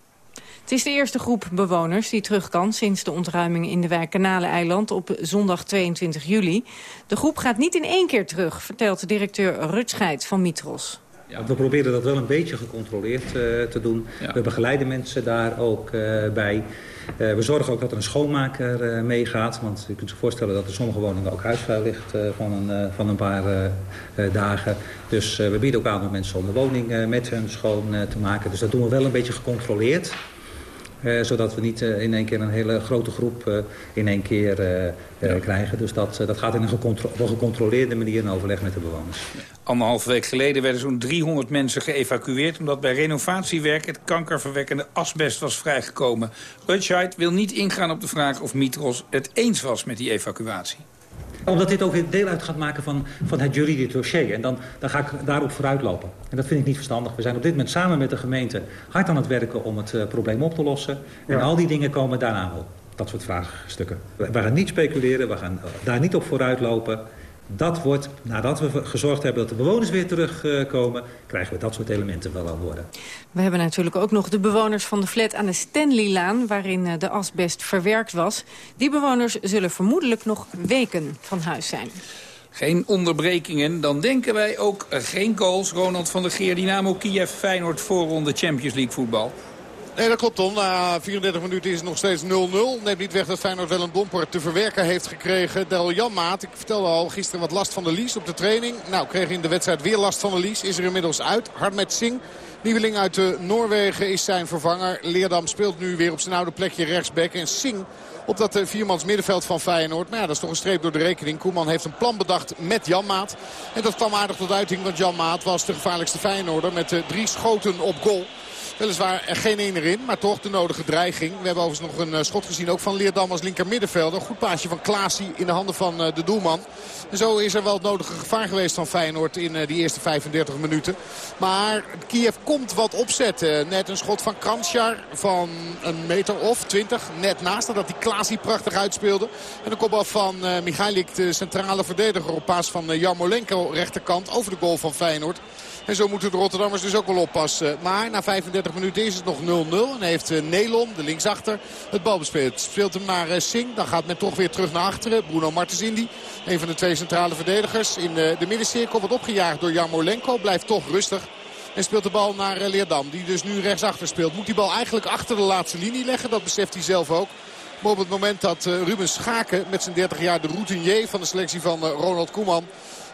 Het is de eerste groep bewoners die terug kan sinds de ontruiming in de wijk Kanaleneiland op zondag 22 juli. De groep gaat niet in één keer terug, vertelt de directeur Rutscheid van Mitros. Ja, we proberen dat wel een beetje gecontroleerd uh, te doen. Ja. We begeleiden mensen daar ook uh, bij. Uh, we zorgen ook dat er een schoonmaker meegaat. Want je kunt zich voorstellen dat er sommige woningen ook huisvuil ligt van, een, van een paar dagen. Dus we bieden ook aan om mensen om de woning met hun schoon te maken. Dus dat doen we wel een beetje gecontroleerd. Uh, zodat we niet uh, in één keer een hele grote groep uh, in één keer ja. krijgen. Dus dat, dat gaat in een gecontro gecontroleerde manier in overleg met de bewoners. Anderhalve week geleden werden zo'n 300 mensen geëvacueerd... omdat bij renovatiewerk het kankerverwekkende asbest was vrijgekomen. Rutscheid wil niet ingaan op de vraag of Mitros het eens was met die evacuatie omdat dit ook weer deel uit gaat maken van, van het juridisch dossier. En dan, dan ga ik daarop vooruitlopen. En dat vind ik niet verstandig. We zijn op dit moment samen met de gemeente hard aan het werken om het uh, probleem op te lossen. Ja. En al die dingen komen daarna wel. Dat soort vraagstukken. We, we gaan niet speculeren, we gaan daar niet op vooruitlopen. Dat wordt, nadat we gezorgd hebben dat de bewoners weer terugkomen... krijgen we dat soort elementen wel aan worden. We hebben natuurlijk ook nog de bewoners van de flat aan de Stanleylaan... waarin de asbest verwerkt was. Die bewoners zullen vermoedelijk nog weken van huis zijn. Geen onderbrekingen, dan denken wij ook geen goals. Ronald van der Geer, Dynamo Kiev, Feyenoord voorronde Champions League voetbal. Nee, dat klopt Tom. Na 34 minuten is het nog steeds 0-0. Neemt niet weg dat Feyenoord wel een domper te verwerken heeft gekregen. Del Janmaat, ik vertelde al gisteren wat last van de lies op de training. Nou, kreeg in de wedstrijd weer last van de lies. Is er inmiddels uit. Harmet Singh. Nieuweling uit de Noorwegen is zijn vervanger. Leerdam speelt nu weer op zijn oude plekje rechtsback. En Singh op dat viermans middenveld van Feyenoord. Maar ja, dat is toch een streep door de rekening. Koeman heeft een plan bedacht met Jan Maat. En dat kwam aardig tot uiting, want Jan Maat was de gevaarlijkste Feyenoorder met drie schoten op goal. Weliswaar geen één erin, maar toch de nodige dreiging. We hebben overigens nog een schot gezien ook van Leerdam als linker middenvelder. Goed paasje van Klaasie in de handen van de doelman. En zo is er wel het nodige gevaar geweest van Feyenoord in die eerste 35 minuten. Maar Kiev komt wat opzetten. Net een schot van Kranjar van een meter of 20. Net naast dat hij Klaasie prachtig uitspeelde. En de kopbal van Michailik, de centrale verdediger op paas van Jarmolenko rechterkant over de goal van Feyenoord. En zo moeten de Rotterdammers dus ook wel oppassen. Maar na 35 minuten is het nog 0-0. En heeft Nelon, de linksachter, het bal bespeeld. Speelt hem naar Singh. Dan gaat men toch weer terug naar achteren. Bruno Martens Indy, een van de twee centrale verdedigers. In de middencirkel wordt opgejaagd door Jarmolenko. Blijft toch rustig. En speelt de bal naar Leerdam. Die dus nu rechtsachter speelt. Moet die bal eigenlijk achter de laatste linie leggen. Dat beseft hij zelf ook. Maar op het moment dat Ruben Schaken met zijn 30 jaar de routinier van de selectie van Ronald Koeman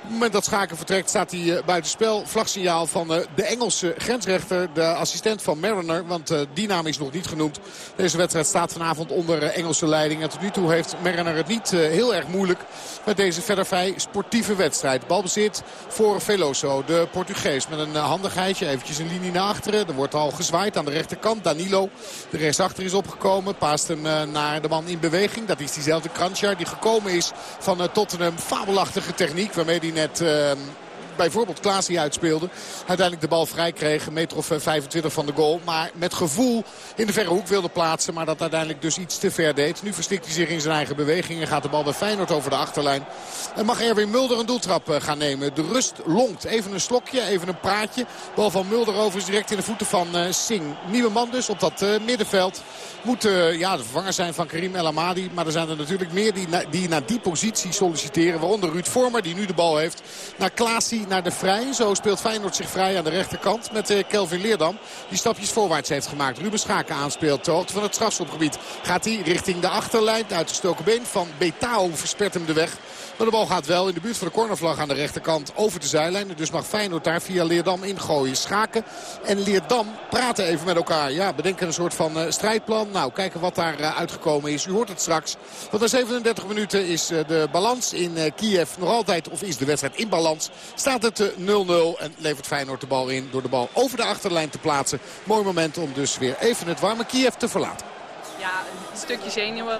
het moment dat Schaken vertrekt staat hij uh, buitenspel. Vlagsignaal van uh, de Engelse grensrechter. De assistent van Mariner. Want uh, die naam is nog niet genoemd. Deze wedstrijd staat vanavond onder Engelse leiding. En tot nu toe heeft Mariner het niet heel erg moeilijk. Met deze verder vrij sportieve wedstrijd. Balbezit voor Veloso. De Portugees met een handigheidje. Eventjes een linie naar achteren. Er wordt al gezwaaid aan de rechterkant. Danilo. De rechtsachter is opgekomen. Paast hem naar de man in beweging. Dat is diezelfde Kranjar die gekomen is van Tottenham. Fabelachtige techniek waarmee hij net uh, bijvoorbeeld Klaas die uitspeelde. Uiteindelijk de bal vrij kreeg. Meter of eh, 25 van de goal. Maar met gevoel in de verre hoek wilde plaatsen. Maar dat uiteindelijk dus iets te ver deed. Nu verstikt hij zich in zijn eigen bewegingen. Gaat de bal bij Feyenoord over de achterlijn. En mag Erwin Mulder een doeltrap eh, gaan nemen. De rust longt. Even een slokje, even een praatje. Bal van Mulder over is direct in de voeten van eh, Singh. Nieuwe man dus op dat eh, middenveld. Moet eh, ja, de vervanger zijn van Karim El Amadi. Maar er zijn er natuurlijk meer die, die naar die positie solliciteren. Waaronder Ruud Vormer die nu de bal heeft. Naar Klaasie, naar de Vrij. Zo speelt Feyenoord zich vrij aan de rechterkant. Met Kelvin Leerdam. Die stapjes voorwaarts heeft gemaakt. Ruben Schaken aanspeelt. Ter van het strafschopgebied gaat hij richting de achterlijn. Uitgestoken been van Betao verspert hem de weg. Maar de bal gaat wel in de buurt van de cornervlag aan de rechterkant over de zijlijn. Dus mag Feyenoord daar via Leerdam ingooien. Schaken en Leerdam praten even met elkaar. Ja, bedenken een soort van eh, strijdplan. Nou, kijken wat daar eh, uitgekomen is. U hoort het straks. Want na 37 minuten is eh, de balans in Kiev nog altijd, of is de wedstrijd in balans. Staat het eh, 0-0 en levert Feyenoord de bal in door de bal over de achterlijn te plaatsen. Mooi moment om dus weer even het warme Kiev te verlaten. Ja, een stukje zenuwen.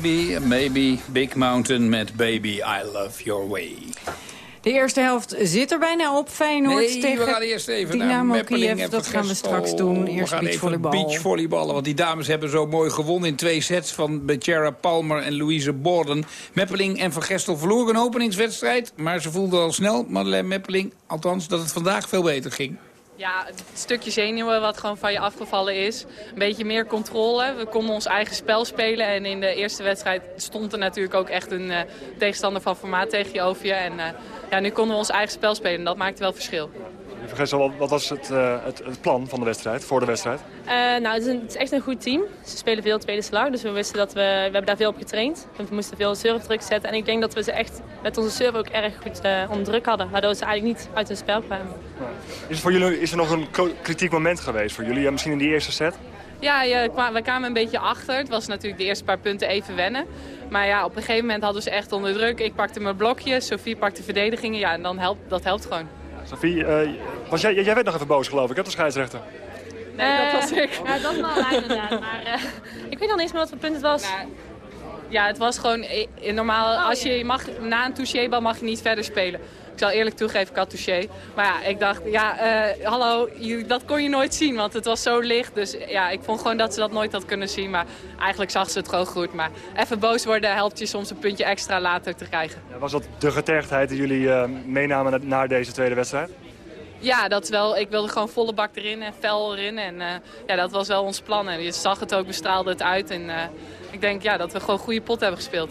Baby, maybe Big Mountain met Baby I Love Your Way. De eerste helft zit er bijna op. Feyenoord Nee, tegen we gaan eerst even Dynamo naar Kiev. Dat gaan we straks doen. Eerst beachvolleybal. beachvolleyballen, want die dames hebben zo mooi gewonnen in twee sets... van Becerra Palmer en Louise Borden. Meppeling en Vergestel verloren een openingswedstrijd... maar ze voelden al snel, Madeleine Meppeling, althans, dat het vandaag veel beter ging. Ja, het stukje zenuwen wat gewoon van je afgevallen is. Een beetje meer controle. We konden ons eigen spel spelen. En in de eerste wedstrijd stond er natuurlijk ook echt een eh, tegenstander van formaat tegen je over je. En eh, ja, nu konden we ons eigen spel spelen. En dat maakte wel verschil. Vergeet wel, wat was het, eh, het, het plan van de wedstrijd, voor de wedstrijd? Eh, nou, het is, een- het is echt een goed team. Ze spelen veel tweede slag, dus we wisten dat we, we hebben daar veel op getraind. We moesten veel surfdruk zetten en ik denk dat we ze echt met onze surf ook erg goed eh, onder druk hadden. Waardoor ze eigenlijk niet uit hun spel kwamen. Is er, voor jullie, is er nog een kritiek moment geweest voor jullie? Ja, misschien in die eerste set? Ja, we kwamen een beetje achter. Het was natuurlijk de eerste paar punten even wennen. Maar ja, op een gegeven moment hadden we ze echt onder druk. Ik pakte mijn blokje, Sophie pakte verdedigingen. Ja, en dan helpt, dat helpt gewoon. Sophie, eh, was jij, jij werd nog even boos geloof ik, hè, de scheidsrechter? Nee, dat was ik. Ja, dat waar inderdaad. Maar eh, ik weet nog niet eens meer wat voor punt het was. Ja, het was gewoon eh, normaal. Als je mag, na een touchébal mag je niet verder spelen. Ik zal eerlijk toegeven, ik had touché. Maar ja, ik dacht, ja, eh, hallo, je- dat kon je nooit zien, want het was zo licht. Dus ja, ik vond gewoon dat ze dat nooit had kunnen zien. Maar eigenlijk zag ze het gewoon goed. Maar even boos worden helpt je soms een puntje extra later te krijgen. Ja, was dat de getergdheid die jullie eh, meenamen na- naar deze tweede wedstrijd? Ja, dat wel, ik wilde gewoon volle bak erin en fel erin. En eh, ja, dat was wel ons plan. En je zag het ook, we straalden het uit. En ik denk ja, dat we gewoon goede pot hebben gespeeld.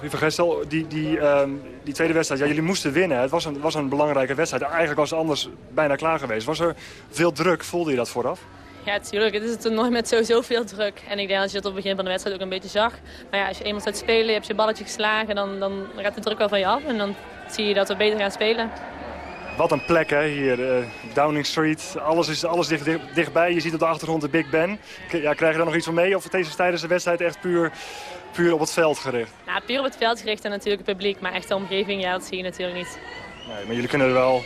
Sophie Vergestel, die, die, ehm, die tweede wedstrijd, ja, jullie moesten winnen. Het was een, was een belangrijke wedstrijd. Eigenlijk was het anders bijna klaar geweest. Was er veel druk? Voelde je dat vooraf? Ja, natuurlijk. Het is een toernooi met sowieso veel druk. En ik denk dat je dat op het begin van de wedstrijd ook een beetje zag. Maar ja, als je eenmaal staat spelen, je hebt je balletje geslagen, dan, dan gaat de druk wel van je af. En dan zie je dat we beter gaan spelen. Wat een plek hè, hier. eh, Downing Street, alles is alles dicht, dicht- dichtbij. Je ziet op de achtergrond de Big Ben. K- Ja, krijg je daar nog iets van mee? Of is het tijdens de wedstrijd echt puur, puur op het veld gericht? Nou, puur op het veld gericht en natuurlijk het publiek. Maar echt de omgeving, ja, dat zie je natuurlijk niet. Nee, maar jullie kunnen er wel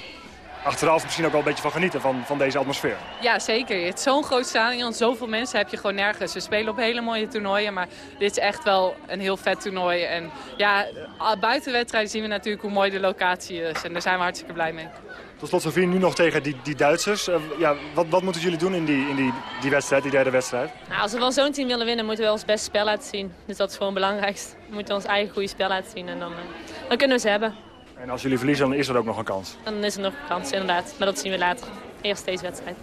achteraf misschien ook wel een beetje van genieten, van, van deze atmosfeer. Ja, zeker. Het is zo'n groot stadion, zoveel mensen heb je gewoon nergens. We spelen op hele mooie toernooien, maar dit is echt wel een heel vet toernooi. En ja, buiten de wedstrijd zien we natuurlijk hoe mooi de locatie is. En daar zijn we hartstikke blij mee. Tot slot Sofie, nu nog tegen die, die Duitsers. Eh, ja, wat, wat moeten jullie doen in, die, in die, die wedstrijd, die derde wedstrijd? Nou, als we van zo'n team willen winnen, moeten we ons beste spel laten zien. Dus dat is gewoon het belangrijkste. We moeten ons eigen goede spel laten zien en dan, eh, dan kunnen we ze hebben. En als jullie verliezen, dan is er ook nog een kans. Dan is er nog een kans, inderdaad. Maar dat zien we later. Eerst deze wedstrijd.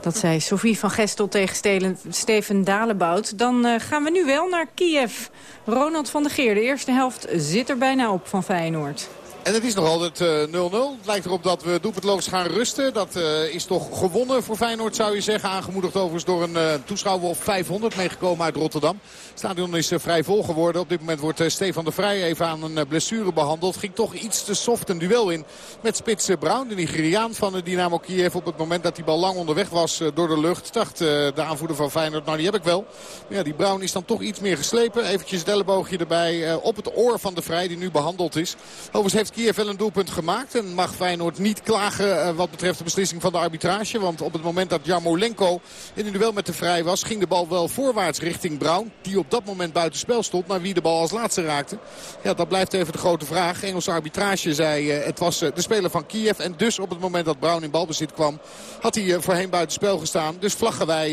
Dat zei Sophie van Gestel tegen Stelen- Steven Dalebout. Dan eh, gaan we nu wel naar Kiev. Ronald van der Geer, de eerste helft zit er bijna op van Feyenoord. En het is nog altijd eh, 0-0. het lijkt erop dat we doelpuntloos gaan rusten. Dat eh, is toch gewonnen voor Feyenoord zou je zeggen. Aangemoedigd overigens door een eh, toeschouwer of 500 meegekomen uit Rotterdam. Het stadion is eh, vrij vol geworden. Op dit moment wordt eh, Stefan de Vrij even aan een eh, blessure behandeld. Ging toch iets te soft een duel in met spits eh, Brown. De Nigeriaan van de Dynamo Kiev. Op het moment dat die bal lang onderweg was eh, door de lucht. Dacht eh, de aanvoerder van Feyenoord, nou die heb ik wel. Ja, die Brown is dan toch iets meer geslepen. Eventjes het elleboogje erbij eh, op het oor van de Vrij die nu behandeld is. Overigens heeft Kiev wel een doelpunt gemaakt. En mag Feyenoord niet klagen eh, wat betreft de beslissing van de arbitrage. Want op het moment dat Jarmolenko in een duel met de Vrij was... ging de bal wel voorwaarts richting Brown. Die op dat moment buitenspel stond. Maar wie de bal als laatste raakte. Ja, dat blijft even de grote vraag. Engelse arbitrage zei eh, het was eh, de speler van Kiev. En dus op het moment dat Brown in balbezit kwam... had hij voorheen buitenspel gestaan. Dus vlaggen wij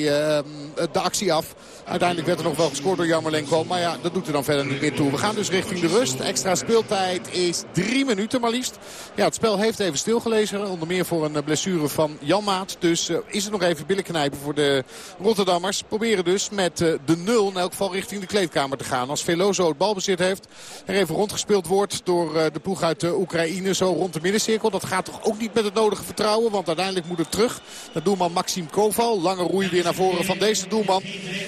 de actie af. Uiteindelijk werd er nog wel gescoord door Jarmolenko. Maar ja, dat doet er dan verder niet meer toe. We gaan dus richting de rust. Extra speeltijd is drie minuten maar liefst. Ja, het spel heeft even stilgelezen. Onder meer voor een eh, blessure van Jan Maat. Dus eh, is het nog even billen knijpen voor de Rotterdammers. Proberen dus met eh, de nul in elk geval richting de kleedkamer te gaan. Als Velozo het balbezit heeft. Er even rondgespeeld wordt door de ploeg uit de Oekraïne. Zo rond de middencirkel. Dat gaat toch ook niet met het nodige vertrouwen. Want uiteindelijk moet het terug. naar doelman Maxim Koval. Lange roei weer naar voren van deze doelman.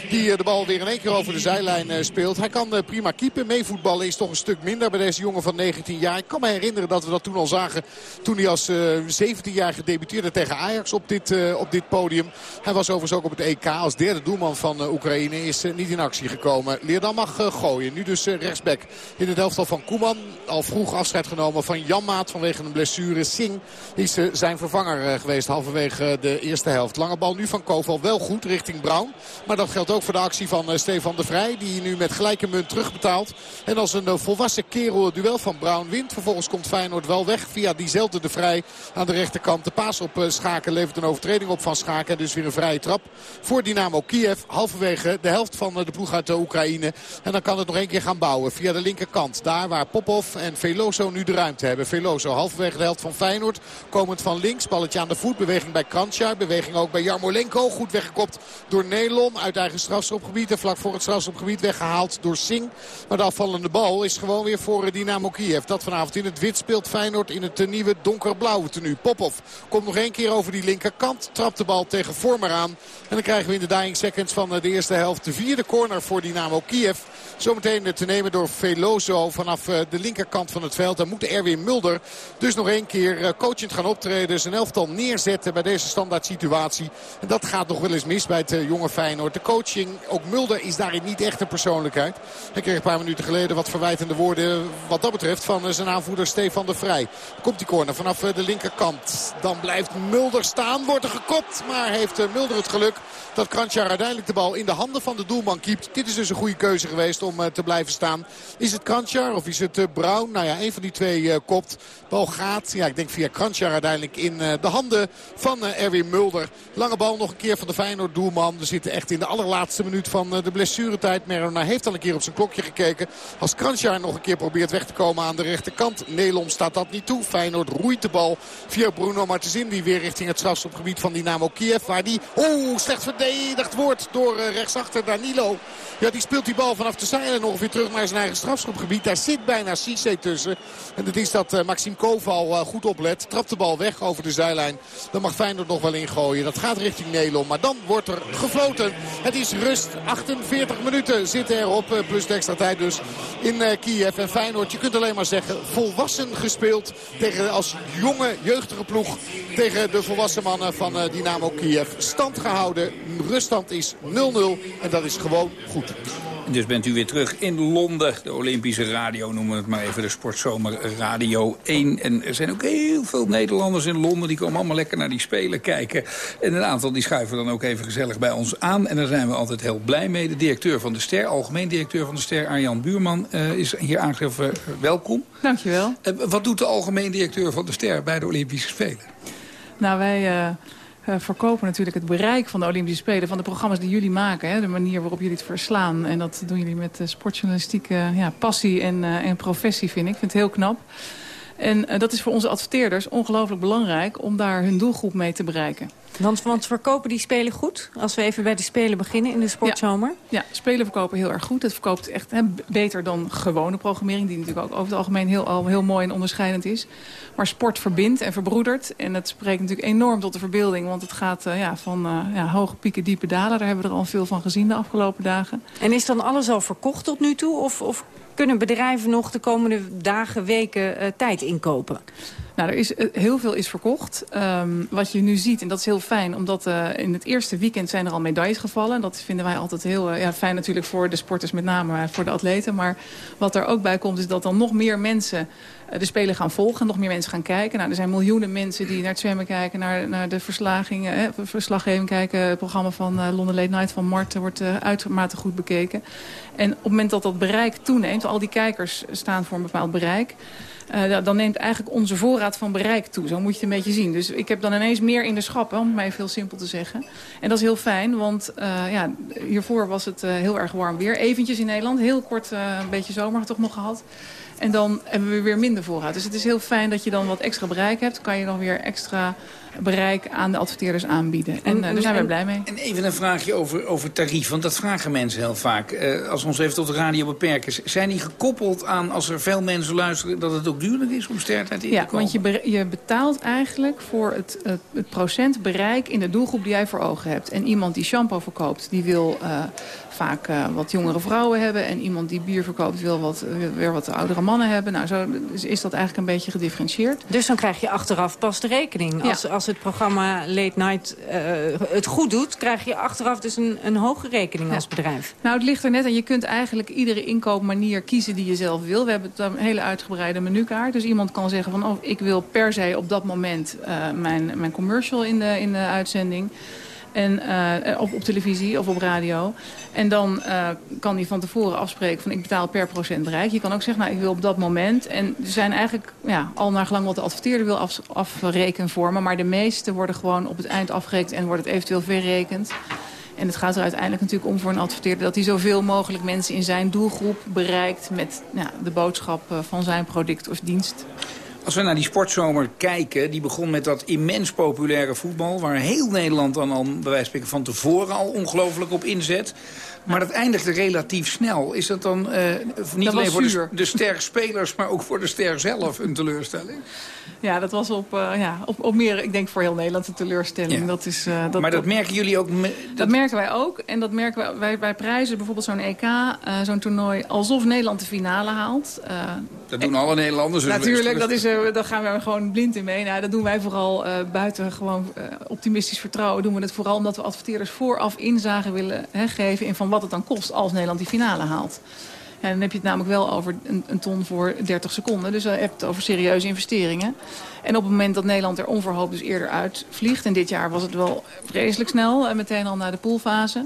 Die de bal weer in één keer over de zijlijn speelt. Hij kan prima keepen. Meevoetballen is toch een stuk minder bij deze jongen van 19 jaar. Ik kan me herinneren dat we dat toen al zagen. Toen hij als 17 jaar gedebuteerde tegen Ajax op dit, op dit podium. Hij was overigens ook op het EK als derde doelman van Oekraïne. Is niet in actie gekomen. Leerdam mag gooien. Nu dus rechtsback in het elftal van Koeman. Al vroeg afscheid genomen van Janmaat vanwege een blessure. Singh is zijn vervanger geweest halverwege de eerste helft. Lange bal nu van Koval wel goed richting Brown. Maar dat geldt ook voor de actie van Stefan de Vrij. Die nu met gelijke munt terugbetaalt. En als een volwassen kerel het duel van Brown wint. Vervolgens komt Feyenoord wel weg via diezelfde de Vrij aan de rechterkant. De paas op Schaken levert een overtreding op van Schaken. En dus weer een vrije trap voor Dynamo Kiev. Halverwege de helft van de ploeg uit de Oekraïne. En dan kan het nog één keer gaan bouwen via de linkerkant. Daar waar Popov en Veloso nu de ruimte hebben. Veloso halverwege de helft van Feyenoord. Komend van links. Balletje aan de voet. Beweging bij Krantjar. Beweging ook bij Jarmolenko. Goed weggekopt door Nelon. Uit eigen strafschopgebied. En vlak voor het strafschopgebied weggehaald door Singh. Maar de afvallende bal is gewoon weer voor Dynamo Kiev. Dat vanavond in het wit speelt Feyenoord in het nieuwe donkerblauwe tenue. Popov komt nog één keer over die linkerkant. Trapt de bal tegen Vormer aan. En dan krijgen we in de dying seconds van de eerste helft de vierde corner voor Dynamo Kiev. Zometeen te nemen door Veloso vanaf de linkerkant van het veld. Dan moet Erwin Mulder dus nog één keer coachend gaan optreden. Zijn elftal neerzetten bij deze standaard situatie. En dat gaat nog wel eens mis bij het jonge Feyenoord. De coaching, ook Mulder is daarin niet echt een persoonlijkheid. Hij kreeg een paar minuten geleden wat verwijtende woorden wat dat betreft van zijn aanvoerder Stefan de Vrij. Komt die corner vanaf de linkerkant. Dan blijft Mulder staan. Wordt er gekopt. Maar heeft Mulder het geluk dat Krantjar uiteindelijk de bal in de handen van de doelman kiept. Dit is dus een goede keuze geweest om te blijven staan. Is het Krantjar of is het Brown? Nou ja, een van die twee kopt. Bal gaat, ja ik denk via Krantjar uiteindelijk in de handen van Erwin Mulder. Lange bal nog een keer van de Feyenoord doelman. We zitten echt in de allerlaatste minuut van de blessuretijd. Merona heeft al een keer op zijn klokje gekeken. Als Krantjar nog een keer probeert weg te komen aan de rechterkant. Nelom staat dat niet toe. Feyenoord roeit de bal via Bruno Martenzin. Die weer richting het strafschopgebied van Dynamo Kiev. Waar die, oeh, slecht verdedigd wordt door rechtsachter Danilo. Ja, die speelt die bal vanaf de zijlijn ongeveer terug naar zijn eigen strafschopgebied. Daar zit bijna Cisse tussen. En het is dat Maxime Koval goed oplet. Trapt de bal weg over de zijlijn. Dan mag Feyenoord nog wel ingooien. Dat gaat richting Nelom. Maar dan wordt er gefloten. Het is rust. 48 minuten zitten erop. Plus de extra tijd dus in Kiev. En Feyenoord, je kunt alleen maar zeggen, volwassen gespeeld. Tegen als jonge, jeugdige ploeg. Tegen de volwassen mannen van Dynamo Kiev. Stand gehouden. Ruststand is 0-0. En dat is gewoon goed. Dus bent u weer terug in Londen. De Olympische radio noemen we het maar even. De Sportzomer Radio 1. En er zijn ook heel veel Nederlanders in Londen. Die komen allemaal lekker naar die Spelen kijken. En een aantal die schuiven dan ook even gezellig bij ons aan. En daar zijn we altijd heel blij mee. De directeur van de Ster, algemeen directeur van de Ster, Arjan Buurman, uh, is hier aangegeven. welkom. Dankjewel. Uh, wat doet de algemeen directeur van de Ster bij de Olympische Spelen? Nou, wij... Uh, verkopen natuurlijk het bereik van de Olympische Spelen... van de programma's die jullie maken. Hè, de manier waarop jullie het verslaan. En dat doen jullie met uh, sportjournalistieke ja, passie en, uh, en professie, vind ik. Ik vind het heel knap. En dat is voor onze adverteerders ongelooflijk belangrijk... om daar hun doelgroep mee te bereiken. Want, want verkopen die spelen goed? Als we even bij de spelen beginnen in de sportzomer. Ja, ja spelen verkopen heel erg goed. Het verkoopt echt beter dan gewone programmering... die natuurlijk ook over het algemeen heel, al heel mooi en onderscheidend is. Maar sport verbindt en verbroedert. En dat spreekt natuurlijk enorm tot de verbeelding. Want het gaat uh, ja, van uh, ja, hoge pieken, diepe dalen. Daar hebben we er al veel van gezien de afgelopen dagen. En is dan alles al verkocht tot nu toe? Of, of kunnen bedrijven nog de komende dagen, weken uh, tijd inkopen? Nou, er is, heel veel is verkocht. Um, wat je nu ziet, en dat is heel fijn... omdat uh, in het eerste weekend zijn er al medailles gevallen. Dat vinden wij altijd heel uh, ja, fijn natuurlijk voor de sporters met name... voor de atleten. Maar wat er ook bij komt is dat dan nog meer mensen... De Spelen gaan volgen, nog meer mensen gaan kijken. Nou, er zijn miljoenen mensen die naar het zwemmen kijken... naar, naar de verslagingen, eh, verslaggeving kijken. Het programma van uh, London Late Night van Marten wordt uitermate goed bekeken. En op het moment dat dat bereik toeneemt... al die kijkers staan voor een bepaald bereik... Uh, dan neemt eigenlijk onze voorraad van bereik toe. Zo moet je het een beetje zien. Dus ik heb dan ineens meer in de schappen, om het mij veel simpel te zeggen. En dat is heel fijn, want uh, ja, hiervoor was het uh, heel erg warm weer. Eventjes in Nederland, heel kort een beetje zomer toch nog gehad. En dan hebben we weer minder voorraad. Dus het is heel fijn dat je dan wat extra bereik hebt. kan je dan weer extra bereik aan de adverteerders aanbieden. En, eh, daar zijn we blij mee. En even een vraagje over, over tarief, want dat vragen mensen heel vaak. Eh, als we ons even tot de radio beperken. Zijn die gekoppeld aan, als er veel mensen luisteren... dat het ook duurder is om stertijd in Ja, te komen? want je, je betaalt eigenlijk voor het, het, het procent bereik in de doelgroep die jij voor ogen hebt. En iemand die shampoo verkoopt, die wil eh, vaak wat jongere vrouwen hebben. En iemand die bier verkoopt, wil wat, weer wat oudere mannen hebben. Nou, zo is, is dat eigenlijk een beetje gedifferentieerd. Dus dan krijg je achteraf pas de rekening. Ja. Als, als het programma Late Night eh, het goed doet... krijg je achteraf dus een, een hoge rekening als bedrijf. Nou, het ligt er net aan. Je kunt eigenlijk iedere inkoopmanier kiezen die je zelf wil. We hebben een hele uitgebreide menukaart. Dus iemand kan zeggen van, oh, ik wil per se op dat moment eh, mijn, mijn commercial in de, in de uitzending. En, eh, op, televisie of op radio. En dan eh, kan hij van tevoren afspreken van ik betaal per procent bereik. Je kan ook zeggen, nou ik wil op dat moment. En er zijn eigenlijk ja, al naar gelang wat de adverteerder wil af, afrekenvormen. Maar de meeste worden gewoon op het eind afgerekend en wordt het eventueel verrekend. En het gaat er uiteindelijk natuurlijk om voor een adverteerder... dat hij zoveel mogelijk mensen in zijn doelgroep bereikt... met de boodschap eh, van zijn product of dienst. Als we naar die sportzomer kijken, die begon met dat immens populaire voetbal... waar heel Nederland dan al, bij wijze van van tevoren al ongelooflijk op inzet. Maar dat eindigde relatief snel. Is dat dan eh, niet Dat alleen voor de, de sterspelers, maar ook voor de ster zelf een teleurstelling? Ja, dat was op, eh, ja, op, op meer, ik denk voor heel Nederland een teleurstelling. Dat is, eh, dat, maar dat merken jullie ook... Dat merken wij ook. En dat merken wij, wij, wij prijzen bijvoorbeeld zo'n EK, zo'n toernooi... alsof Nederland de finale haalt. Dat doen alle Nederlanders. dus Natuurlijk, dat is, daar gaan we gewoon blind in mee. Nou, dat doen wij vooral buiten gewoon optimistisch vertrouwen. Doen we het vooral omdat we adverteerders vooraf inzage willen hè, geven... in van wat het dan kost als Nederland die finale haalt. En dan heb je het namelijk wel over een, ton voor 30 seconden. Dus dan heb je het over serieuze investeringen. En op het moment dat Nederland er onverhoopt dus eerder uitvliegt... en dit jaar was het wel vreselijk snel, eh, meteen al naar de poolfase...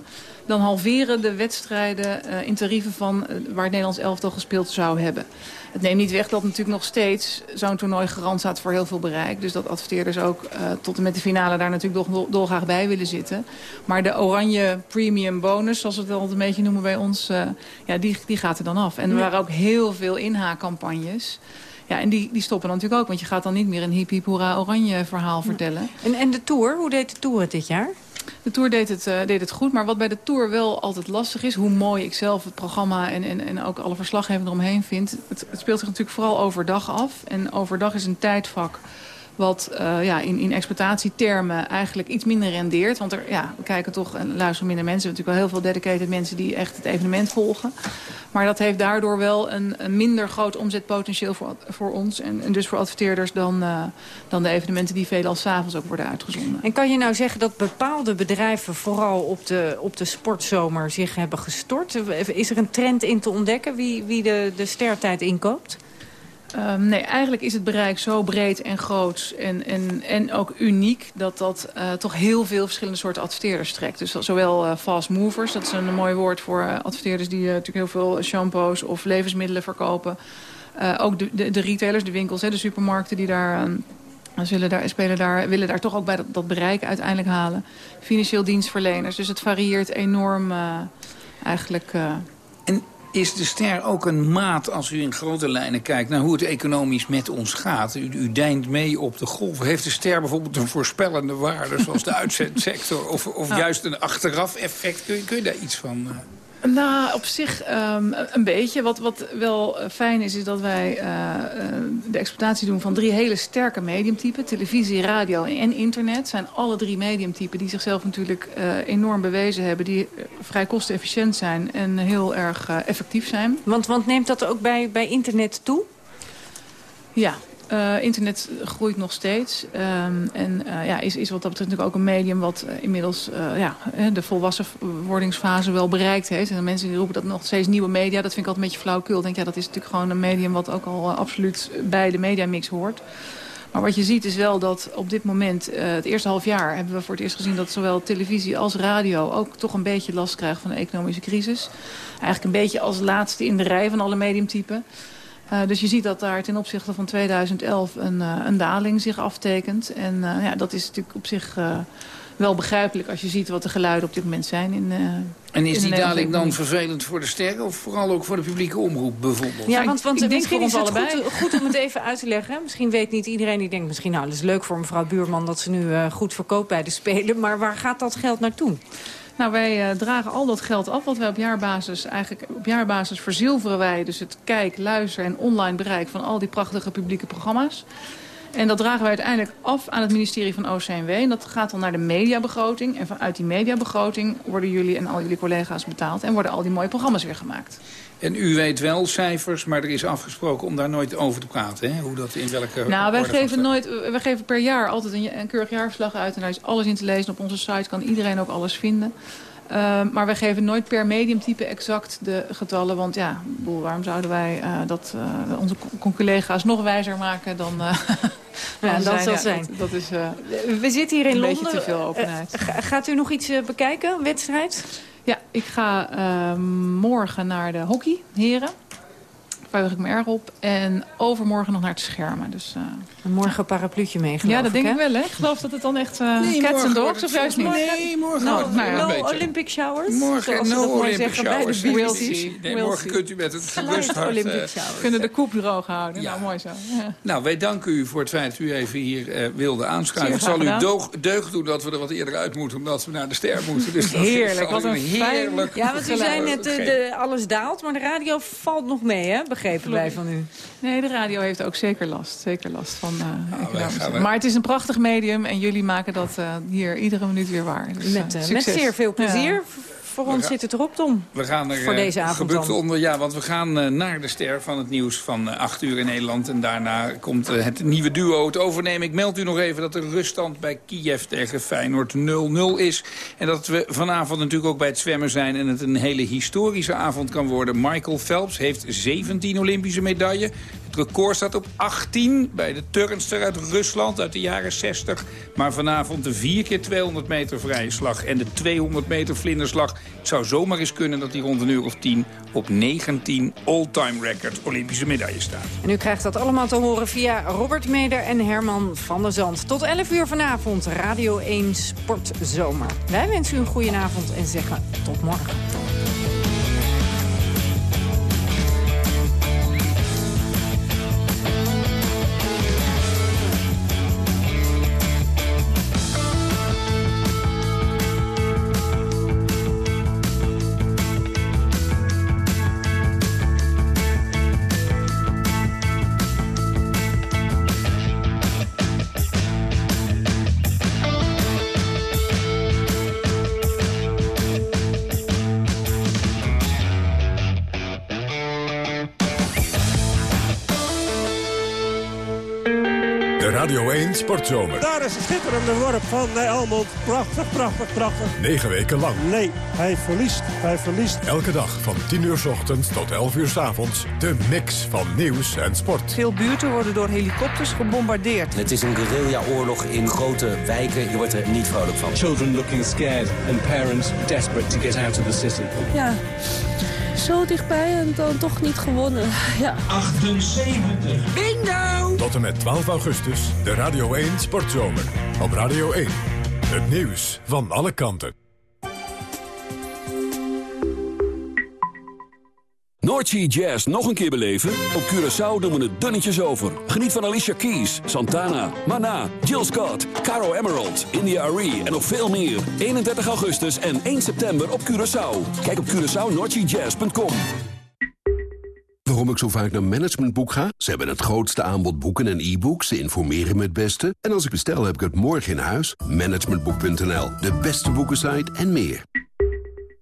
dan halveren de wedstrijden eh, in tarieven van eh, waar het Nederlands elftal gespeeld zou hebben. Het neemt niet weg dat natuurlijk nog steeds zo'n toernooi garant staat voor heel veel bereik. Dus dat adverteerders ook eh, tot en met de finale daar natuurlijk dol- dolgraag bij willen zitten. Maar de oranje premium bonus, zoals we het wel een beetje noemen bij ons, ja, die, die gaat er dan af. En er waren ook heel veel inhaakcampagnes. Ja, en die, die stoppen dan natuurlijk ook, want je gaat dan niet meer een hiep hoera oranje verhaal vertellen. En, en de Tour, hoe deed de Tour het dit jaar? De Tour deed het, eh, deed het goed, maar wat bij de Tour wel altijd lastig is... hoe mooi ik zelf het programma en, en, en ook alle verslaggeving eromheen vind... Het, het speelt zich natuurlijk vooral overdag af. En overdag is een tijdvak wat eh, ja, in, in exploitatietermen eigenlijk iets minder rendeert. Want er, ja, we kijken toch en luisteren minder mensen. We hebben natuurlijk wel heel veel dedicated mensen die echt het evenement volgen. Maar dat heeft daardoor wel een, een minder groot omzetpotentieel voor, voor ons. En, dus voor adverteerders dan, eh, dan de evenementen die veelal s'avonds ook worden uitgezonden. En kan je nou zeggen dat bepaalde bedrijven vooral op de, op de sportzomer zich hebben gestort? Is er een trend in te ontdekken wie, wie de, de stertijd inkoopt? Ehm, nee, eigenlijk is het bereik zo breed en groot en, en, en ook uniek... dat dat eh, toch heel veel verschillende soorten adverteerders trekt. Dus zowel eh, fast movers, dat is een mooi woord voor eh, adverteerders... die natuurlijk heel veel shampoos of levensmiddelen verkopen. Ook de, de, retailers, de winkels, hè, de supermarkten die daar... ehm, Zullen daar, spelen daar, willen daar toch ook bij dat, dat bereik uiteindelijk halen. Financieel dienstverleners. Dus het varieert enorm eigenlijk. Eh, is de ster ook een maat als u in grote lijnen kijkt... naar hoe het economisch met ons gaat? U, u deint mee op de golf. Heeft de ster bijvoorbeeld een voorspellende waarde... zoals de uitzendsector? Of, of Nou. juist een achteraf effect? Kun je, kun je daar iets van... Nou, op zich ehm, een beetje. Wat, wat wel eh, fijn is, is dat wij eh, eh, de exploitatie doen van drie hele sterke mediumtypen. Televisie, radio en internet zijn alle drie mediumtypen die zichzelf natuurlijk enorm bewezen hebben. Die vrij kostenefficiënt zijn en heel erg effectief zijn. Want, want neemt dat ook bij, bij internet toe? Ja, eh, internet groeit nog steeds. Ehm, en eh, ja, is, is wat dat betreft natuurlijk ook een medium wat eh, inmiddels ja, de volwassenwordingsfase wel bereikt heeft. En de mensen die roepen dat nog steeds nieuwe media, dat vind ik altijd een beetje flauwkul. Denk, ja, dat is natuurlijk gewoon een medium wat ook al absoluut bij de mediamix hoort. Maar wat je ziet is wel dat op dit moment, het eerste half jaar... hebben we voor het eerst gezien dat zowel televisie als radio... ook toch een beetje last krijgen van de economische crisis. Eigenlijk een beetje als laatste in de rij van alle mediumtypen. Uh, dus je ziet dat daar ten opzichte van 2011 een, uh, een daling zich aftekent. En uh, ja, dat is natuurlijk op zich wel begrijpelijk als je ziet wat de geluiden op dit moment zijn. In, eh, En is die daling dan vervelend voor de sterren... of vooral ook voor de publieke omroep bijvoorbeeld? Ja, want, want ik denk misschien voor is ons het allebei. goed, goed om het even uit te leggen. Misschien weet niet iedereen die denkt... misschien nou, dat is leuk voor mevrouw Buurman dat ze nu eh, goed verkoopt bij de Spelen. Maar waar gaat dat geld naartoe? Nou, wij eh, dragen al dat geld af wat wij op jaarbasis... eigenlijk op jaarbasis verzilveren wij dus het kijk, luister en online bereik... van al die prachtige publieke programma's. En dat dragen wij uiteindelijk af aan het ministerie van OCMW. En dat gaat dan naar de mediabegroting. En vanuit die mediabegroting worden jullie en al jullie collega's betaald... en worden al die mooie programma's weer gemaakt. En u weet wel cijfers, maar er is afgesproken om daar nooit over te praten. Hè? Hoe dat in welke Nou, wij geven, nooit, wij geven per jaar altijd een, een keurig jaarverslag uit. En daar is alles in te lezen. Op onze site kan iedereen ook alles vinden. Ehm, maar wij geven nooit per mediumtype exact de getallen. Want ja, ik bedoel, waarom zouden wij eh, dat, eh, onze co- collega's nog wijzer maken dan... eh, Ja, dan dat zal Ja, zijn. Dat, dat is eh, We zitten hier in een Londen. beetje te veel openheid. ga- gaat u nog iets bekijken, wedstrijd? Ja, ik ga eh, morgen naar de hockey, heren. Daar verheug ik me erg op. En overmorgen nog naar het schermen. Dus, eh, morgen een parapluutje mee, geloof Ja, dat denk ik wel, hè? Ik geloof dat het dan echt uh, Nee, cats morgen and wordt dogs of juist niet? Nee, morgen Nou, wordt nou het ja. No een beetje. Olympic showers. Morgen no Olympic zeggen bij de showers. Nee, We'll morgen see. kunt u met het gerust hart... Olympic eh, showers. Kunnen de koep droog houden. Nou, mooi zo. Ja. Nou, wij danken u voor het feit dat u even hier eh, wilde aanschuiven. Het zal u doog, deugd doen dat we er wat eerder uit moeten... omdat we naar de ster moeten. Dus dat Heerlijk, wat een heerlijk Ja, want u zei net, alles daalt, maar de radio valt nog mee, hè? Begrepen wij van u. Nee, de radio heeft ook zeker last. Zeker last van eh, gaan er- Maar het is een prachtig medium en jullie maken dat eh, hier iedere minuut weer waar. Dus, Met, eh, met zeer veel plezier. Ja. Voor We ons gaan- zit het erop, Tom. We gaan er Voor deze avond gebukt dan. onder. Ja, want we gaan naar de ster van het nieuws van eh, 8 uur in Nederland. En daarna komt het nieuwe duo het overnemen. Ik meld u nog even dat de ruststand bij Kiev tegen Feyenoord 0-0 is. En dat we vanavond natuurlijk ook bij het zwemmen zijn. En het een hele historische avond kan worden. Michael Phelps heeft 17 Olympische medailles. Het record staat op 18 bij de turnster uit Rusland uit de jaren 60. Maar vanavond de 4 keer 200 meter vrije slag en de 200 meter vlinderslag. Het zou zomaar eens kunnen dat hij rond een uur of 10 op 19 all-time record Olympische medailles staat. En u krijgt dat allemaal te horen via Robert Meder en Herman van der Zand. Tot 11 uur vanavond, Radio 1 Sportzomer. Wij wensen u een goede avond en zeggen tot morgen. 1 Sportzomer. Daar is een schitterende worp van eh, Elmond. Prachtig, prachtig, prachtig. Negen weken lang. Nee, hij verliest. Hij verliest. Elke dag van 10 uur s ochtends tot 11 uur s avonds. De mix van nieuws en sport. Veel buurten worden door helikopters gebombardeerd. Het is een guerrilla-oorlog in grote wijken. Je wordt er niet vrolijk van. Children looking scared and parents desperate to get out of the city. Ja, zo dichtbij en dan toch niet gewonnen. Ja. 78. Bingo! Tot en met 12 augustus de Radio 1 Sportzomer. Op Radio 1. Het nieuws van alle kanten. Noordsea Jazz nog een keer beleven? Op Curaçao doen we het dunnetjes over. Geniet van Alicia Keys, Santana, Mana, Jill Scott, Caro Emerald, India Arie en nog veel meer. 31 augustus en 1 september op Curaçao. Kijk op CuraçaoNoordseaJazz.com. Waarom ik zo vaak naar Managementboek ga? Ze hebben het grootste aanbod boeken en e-books. Ze informeren me het beste. En als ik bestel, heb ik het morgen in huis. Managementboek.nl, de beste boekensite en meer.